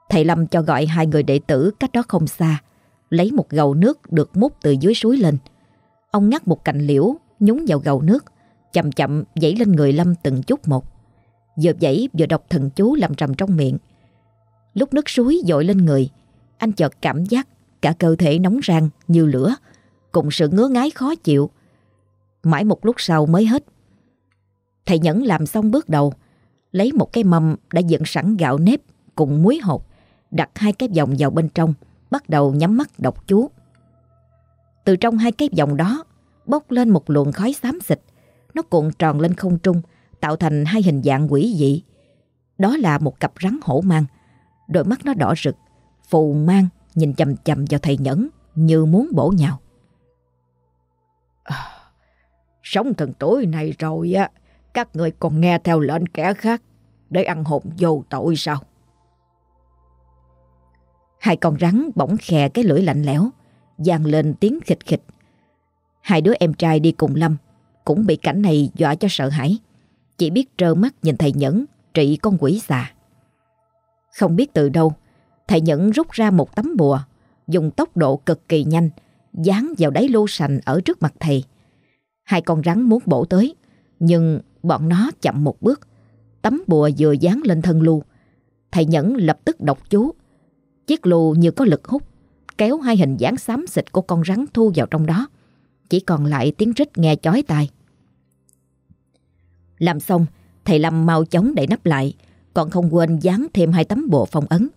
A: Thầy Lâm cho gọi hai người đệ tử cách đó không xa Lấy một gầu nước được múc từ dưới suối lên. Ông ngắt một cành liễu Nhúng vào gầu nước Chậm chậm dãy lên người Lâm từng chút một. Vừa dãy vừa đọc thần chú làm trầm trong miệng. Lúc nước suối dội lên người, Anh chợt cảm giác Cả cơ thể nóng rang như lửa, Cùng sự ngứa ngái khó chịu. Mãi một lúc sau mới hết. Thầy Nhẫn làm xong bước đầu, Lấy một cái mâm đã dựng sẵn gạo nếp Cùng muối hột, Đặt hai cái vòng vào bên trong, Bắt đầu nhắm mắt đọc chú. Từ trong hai cái vòng đó, Bốc lên một luồng khói xám xịt. Nó cuộn tròn lên không trung Tạo thành hai hình dạng quỷ dị. Đó là một cặp rắn hổ mang. Đôi mắt nó đỏ rực Phù mang nhìn chầm chầm vào thầy Nhẫn Như muốn bổ nhào.
B: À, Sống thần tối này rồi á Các người còn nghe theo lệnh kẻ khác Để ăn hồn vô tội sao?
A: Hai con rắn bỗng khè cái lưỡi lạnh lẽo dàn lên tiếng khịch khịch. Hai đứa em trai đi cùng Lâm cũng bị cảnh này dọa cho sợ hãi. Chỉ biết trơ mắt nhìn thầy Nhẫn, Trị con quỷ xà Không biết từ đâu, Thầy Nhẫn rút ra một tấm bùa, Dùng tốc độ cực kỳ nhanh, Dán vào đáy lô sành ở trước mặt thầy. Hai con rắn muốn bổ tới, Nhưng bọn nó chậm một bước. Tấm bùa vừa dán lên thân lưu Thầy Nhẫn lập tức đọc chú. Chiếc lù như có lực hút, Kéo hai hình dáng xám xịt của con rắn thu vào trong đó. Chỉ còn lại tiếng rít nghe chói tai. Làm xong Thầy Lâm mau chóng đậy nắp lại Còn không quên dán thêm hai tấm bộ phong ấn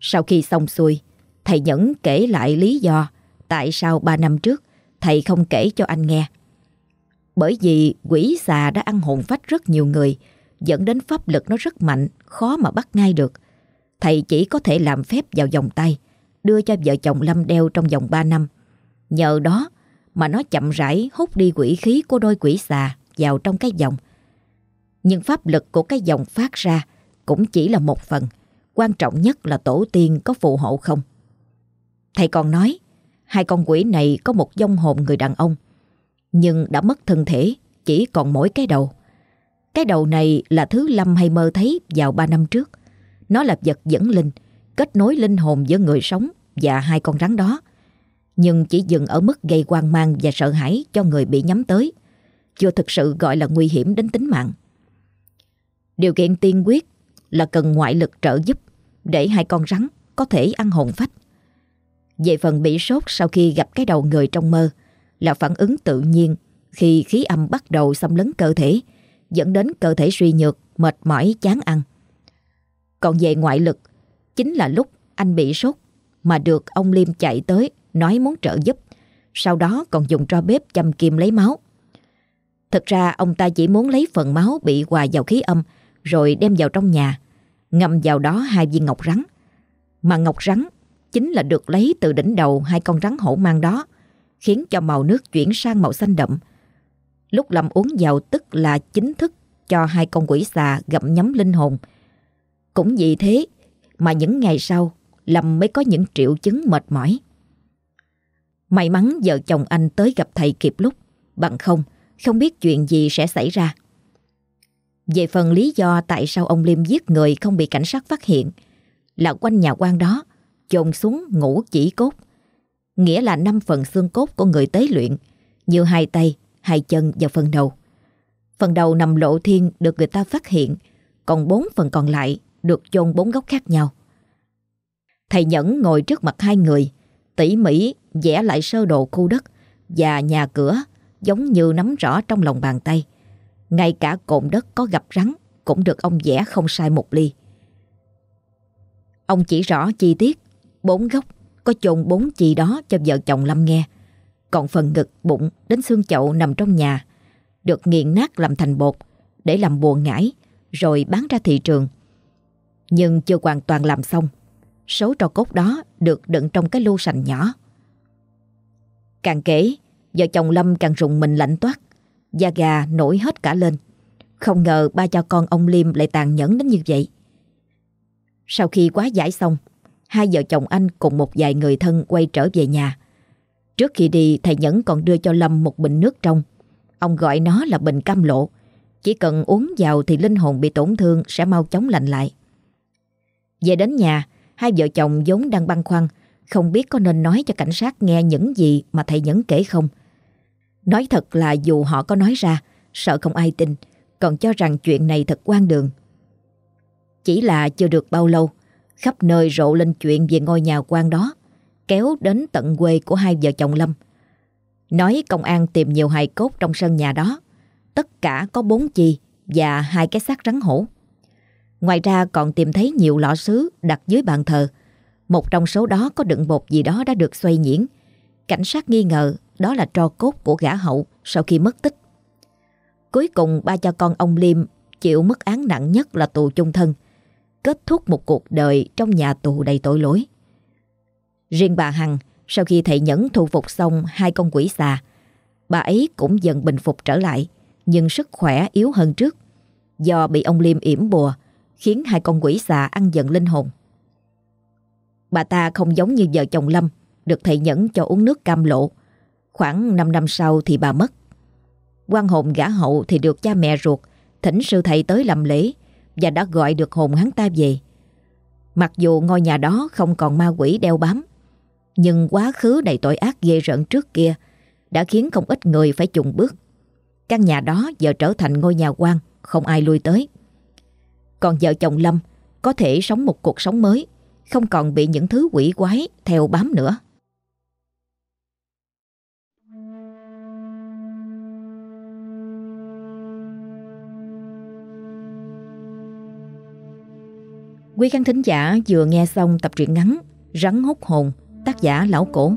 A: Sau khi xong xuôi Thầy Nhẫn kể lại lý do Tại sao ba năm trước Thầy không kể cho anh nghe Bởi vì quỷ xà đã ăn hồn phách rất nhiều người dẫn đến pháp lực nó rất mạnh, khó mà bắt ngay được. Thầy chỉ có thể làm phép vào vòng tay, đưa cho vợ chồng Lâm đeo trong vòng 3 năm. Nhờ đó mà nó chậm rãi hút đi quỷ khí của đôi quỷ xà vào trong cái dòng Nhưng pháp lực của cái dòng phát ra cũng chỉ là một phần. Quan trọng nhất là tổ tiên có phù hộ không. Thầy còn nói, hai con quỷ này có một dông hồn người đàn ông, nhưng đã mất thân thể, chỉ còn mỗi cái đầu. Cái đầu này là thứ Lâm hay mơ thấy vào ba năm trước. Nó là vật dẫn linh, kết nối linh hồn giữa người sống và hai con rắn đó. Nhưng chỉ dừng ở mức gây hoang mang và sợ hãi cho người bị nhắm tới. Chưa thực sự gọi là nguy hiểm đến tính mạng. Điều kiện tiên quyết là cần ngoại lực trợ giúp để hai con rắn có thể ăn hồn phách. Về phần bị sốt sau khi gặp cái đầu người trong mơ là phản ứng tự nhiên khi khí âm bắt đầu xâm lấn cơ thể, dẫn đến cơ thể suy nhược, mệt mỏi, chán ăn. Còn về ngoại lực, chính là lúc anh bị sốt mà được ông Liêm chạy tới nói muốn trợ giúp, sau đó còn dùng tro bếp châm kim lấy máu. Thực ra ông ta chỉ muốn lấy phần máu bị hòa vào khí âm rồi đem vào trong nhà, ngâm vào đó hai viên ngọc rắn. Mà ngọc rắn chính là được lấy từ đỉnh đầu hai con rắn hổ mang đó, khiến cho màu nước chuyển sang màu xanh đậm. Lúc Lâm uống vào tức là chính thức cho hai con quỷ xà gặm nhấm linh hồn. Cũng vì thế mà những ngày sau Lâm mới có những triệu chứng mệt mỏi. May mắn vợ chồng anh tới gặp thầy kịp lúc, bằng không, không biết chuyện gì sẽ xảy ra. Về phần lý do tại sao ông Liêm giết người không bị cảnh sát phát hiện là quanh nhà quan đó chôn xuống ngủ chỉ cốt. Nghĩa là năm phần xương cốt của người tế luyện như hai tay, hai chân và phần đầu. Phần đầu nằm lộ thiên được người ta phát hiện còn bốn phần còn lại được chôn bốn góc khác nhau. Thầy Nhẫn ngồi trước mặt hai người tỉ mỉ vẽ lại sơ đồ khu đất và nhà cửa giống như nắm rõ trong lòng bàn tay. Ngay cả cộn đất có gặp rắn cũng được ông vẽ không sai một ly. Ông chỉ rõ chi tiết, bốn góc có chôn bốn chi đó cho vợ chồng Lâm nghe. Còn phần ngực, bụng đến xương chậu nằm trong nhà, được nghiền nát làm thành bột để làm buồn ngải rồi bán ra thị trường. Nhưng chưa hoàn toàn làm xong. Số trò cốt đó được đựng trong cái lu sành nhỏ. Càng kể, vợ chồng Lâm càng rùng mình lạnh toát. Da gà nổi hết cả lên. Không ngờ ba cha con ông Liêm lại tàn nhẫn đến như vậy. Sau khi quá giải xong, Hai vợ chồng anh cùng một vài người thân quay trở về nhà. Trước khi đi, thầy Nhẫn còn đưa cho Lâm một bình nước trong. Ông gọi nó là bình cam lộ. Chỉ cần uống vào thì linh hồn bị tổn thương sẽ mau chóng lành lại. Về đến nhà, Hai vợ chồng vốn đang băn khoăn, Không biết có nên nói cho cảnh sát nghe những gì mà thầy Nhẫn kể không. Nói thật là dù họ có nói ra, sợ không ai tin, còn cho rằng chuyện này thật quan đường. Chỉ là chưa được bao lâu, khắp nơi rộ lên chuyện về ngôi nhà quan đó, kéo đến tận quê của hai vợ chồng Lâm. Nói công an tìm nhiều hài cốt trong sân nhà đó, tất cả có bốn chi và hai cái xác rắn hổ. Ngoài ra còn tìm thấy nhiều lọ sứ đặt dưới bàn thờ. Một trong số đó có đựng bột gì đó đã được xoay nhuyễn. Cảnh sát nghi ngờ đó là tro cốt của gã hậu sau khi mất tích. Cuối cùng ba cha con ông Liêm chịu mức án nặng nhất là tù chung thân, kết thúc một cuộc đời trong nhà tù đầy tội lỗi. Riêng bà Hằng, sau khi thầy Nhẫn thu phục xong hai con quỷ xà, bà ấy cũng dần bình phục trở lại, nhưng sức khỏe yếu hơn trước, do bị ông Liêm yểm bùa, khiến hai con quỷ xà ăn dần linh hồn. Bà ta không giống như vợ chồng Lâm, được thầy Nhẫn cho uống nước cam lộ, Khoảng 5 năm sau thì bà mất. quan hồn gã hậu thì được cha mẹ ruột thỉnh sư thầy tới làm lễ và đã gọi được hồn hắn ta về. Mặc dù ngôi nhà đó không còn ma quỷ đeo bám, nhưng quá khứ đầy tội ác ghê rợn trước kia đã khiến không ít người phải chùng bước. Căn nhà đó giờ trở thành ngôi nhà quan, không ai lui tới. Còn vợ chồng Lâm có thể sống một cuộc sống mới, không còn bị những thứ quỷ quái theo bám nữa. Quý khán thính giả vừa nghe xong tập truyện ngắn Rắn hút hồn, tác giả Lão Cổ.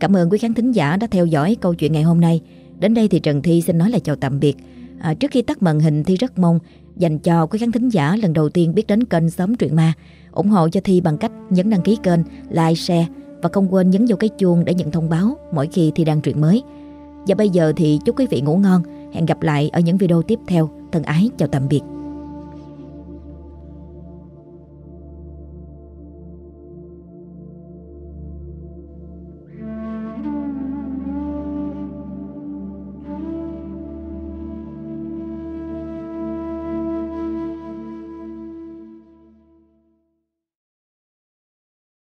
A: Cảm ơn quý khán thính giả đã theo dõi câu chuyện ngày hôm nay. Đến đây thì Trần Thi xin nói là chào tạm biệt. à, Trước khi tắt màn hình Thi rất mong dành cho quý khán thính giả lần đầu tiên biết đến kênh Sớm Truyện Ma ủng hộ cho Thi bằng cách nhấn đăng ký kênh, like, share và không quên nhấn vào cái chuông để nhận thông báo mỗi khi Thi đăng truyện mới. Và bây giờ thì chúc quý vị ngủ ngon. Hẹn gặp lại ở những video tiếp theo. Thân ái chào tạm biệt.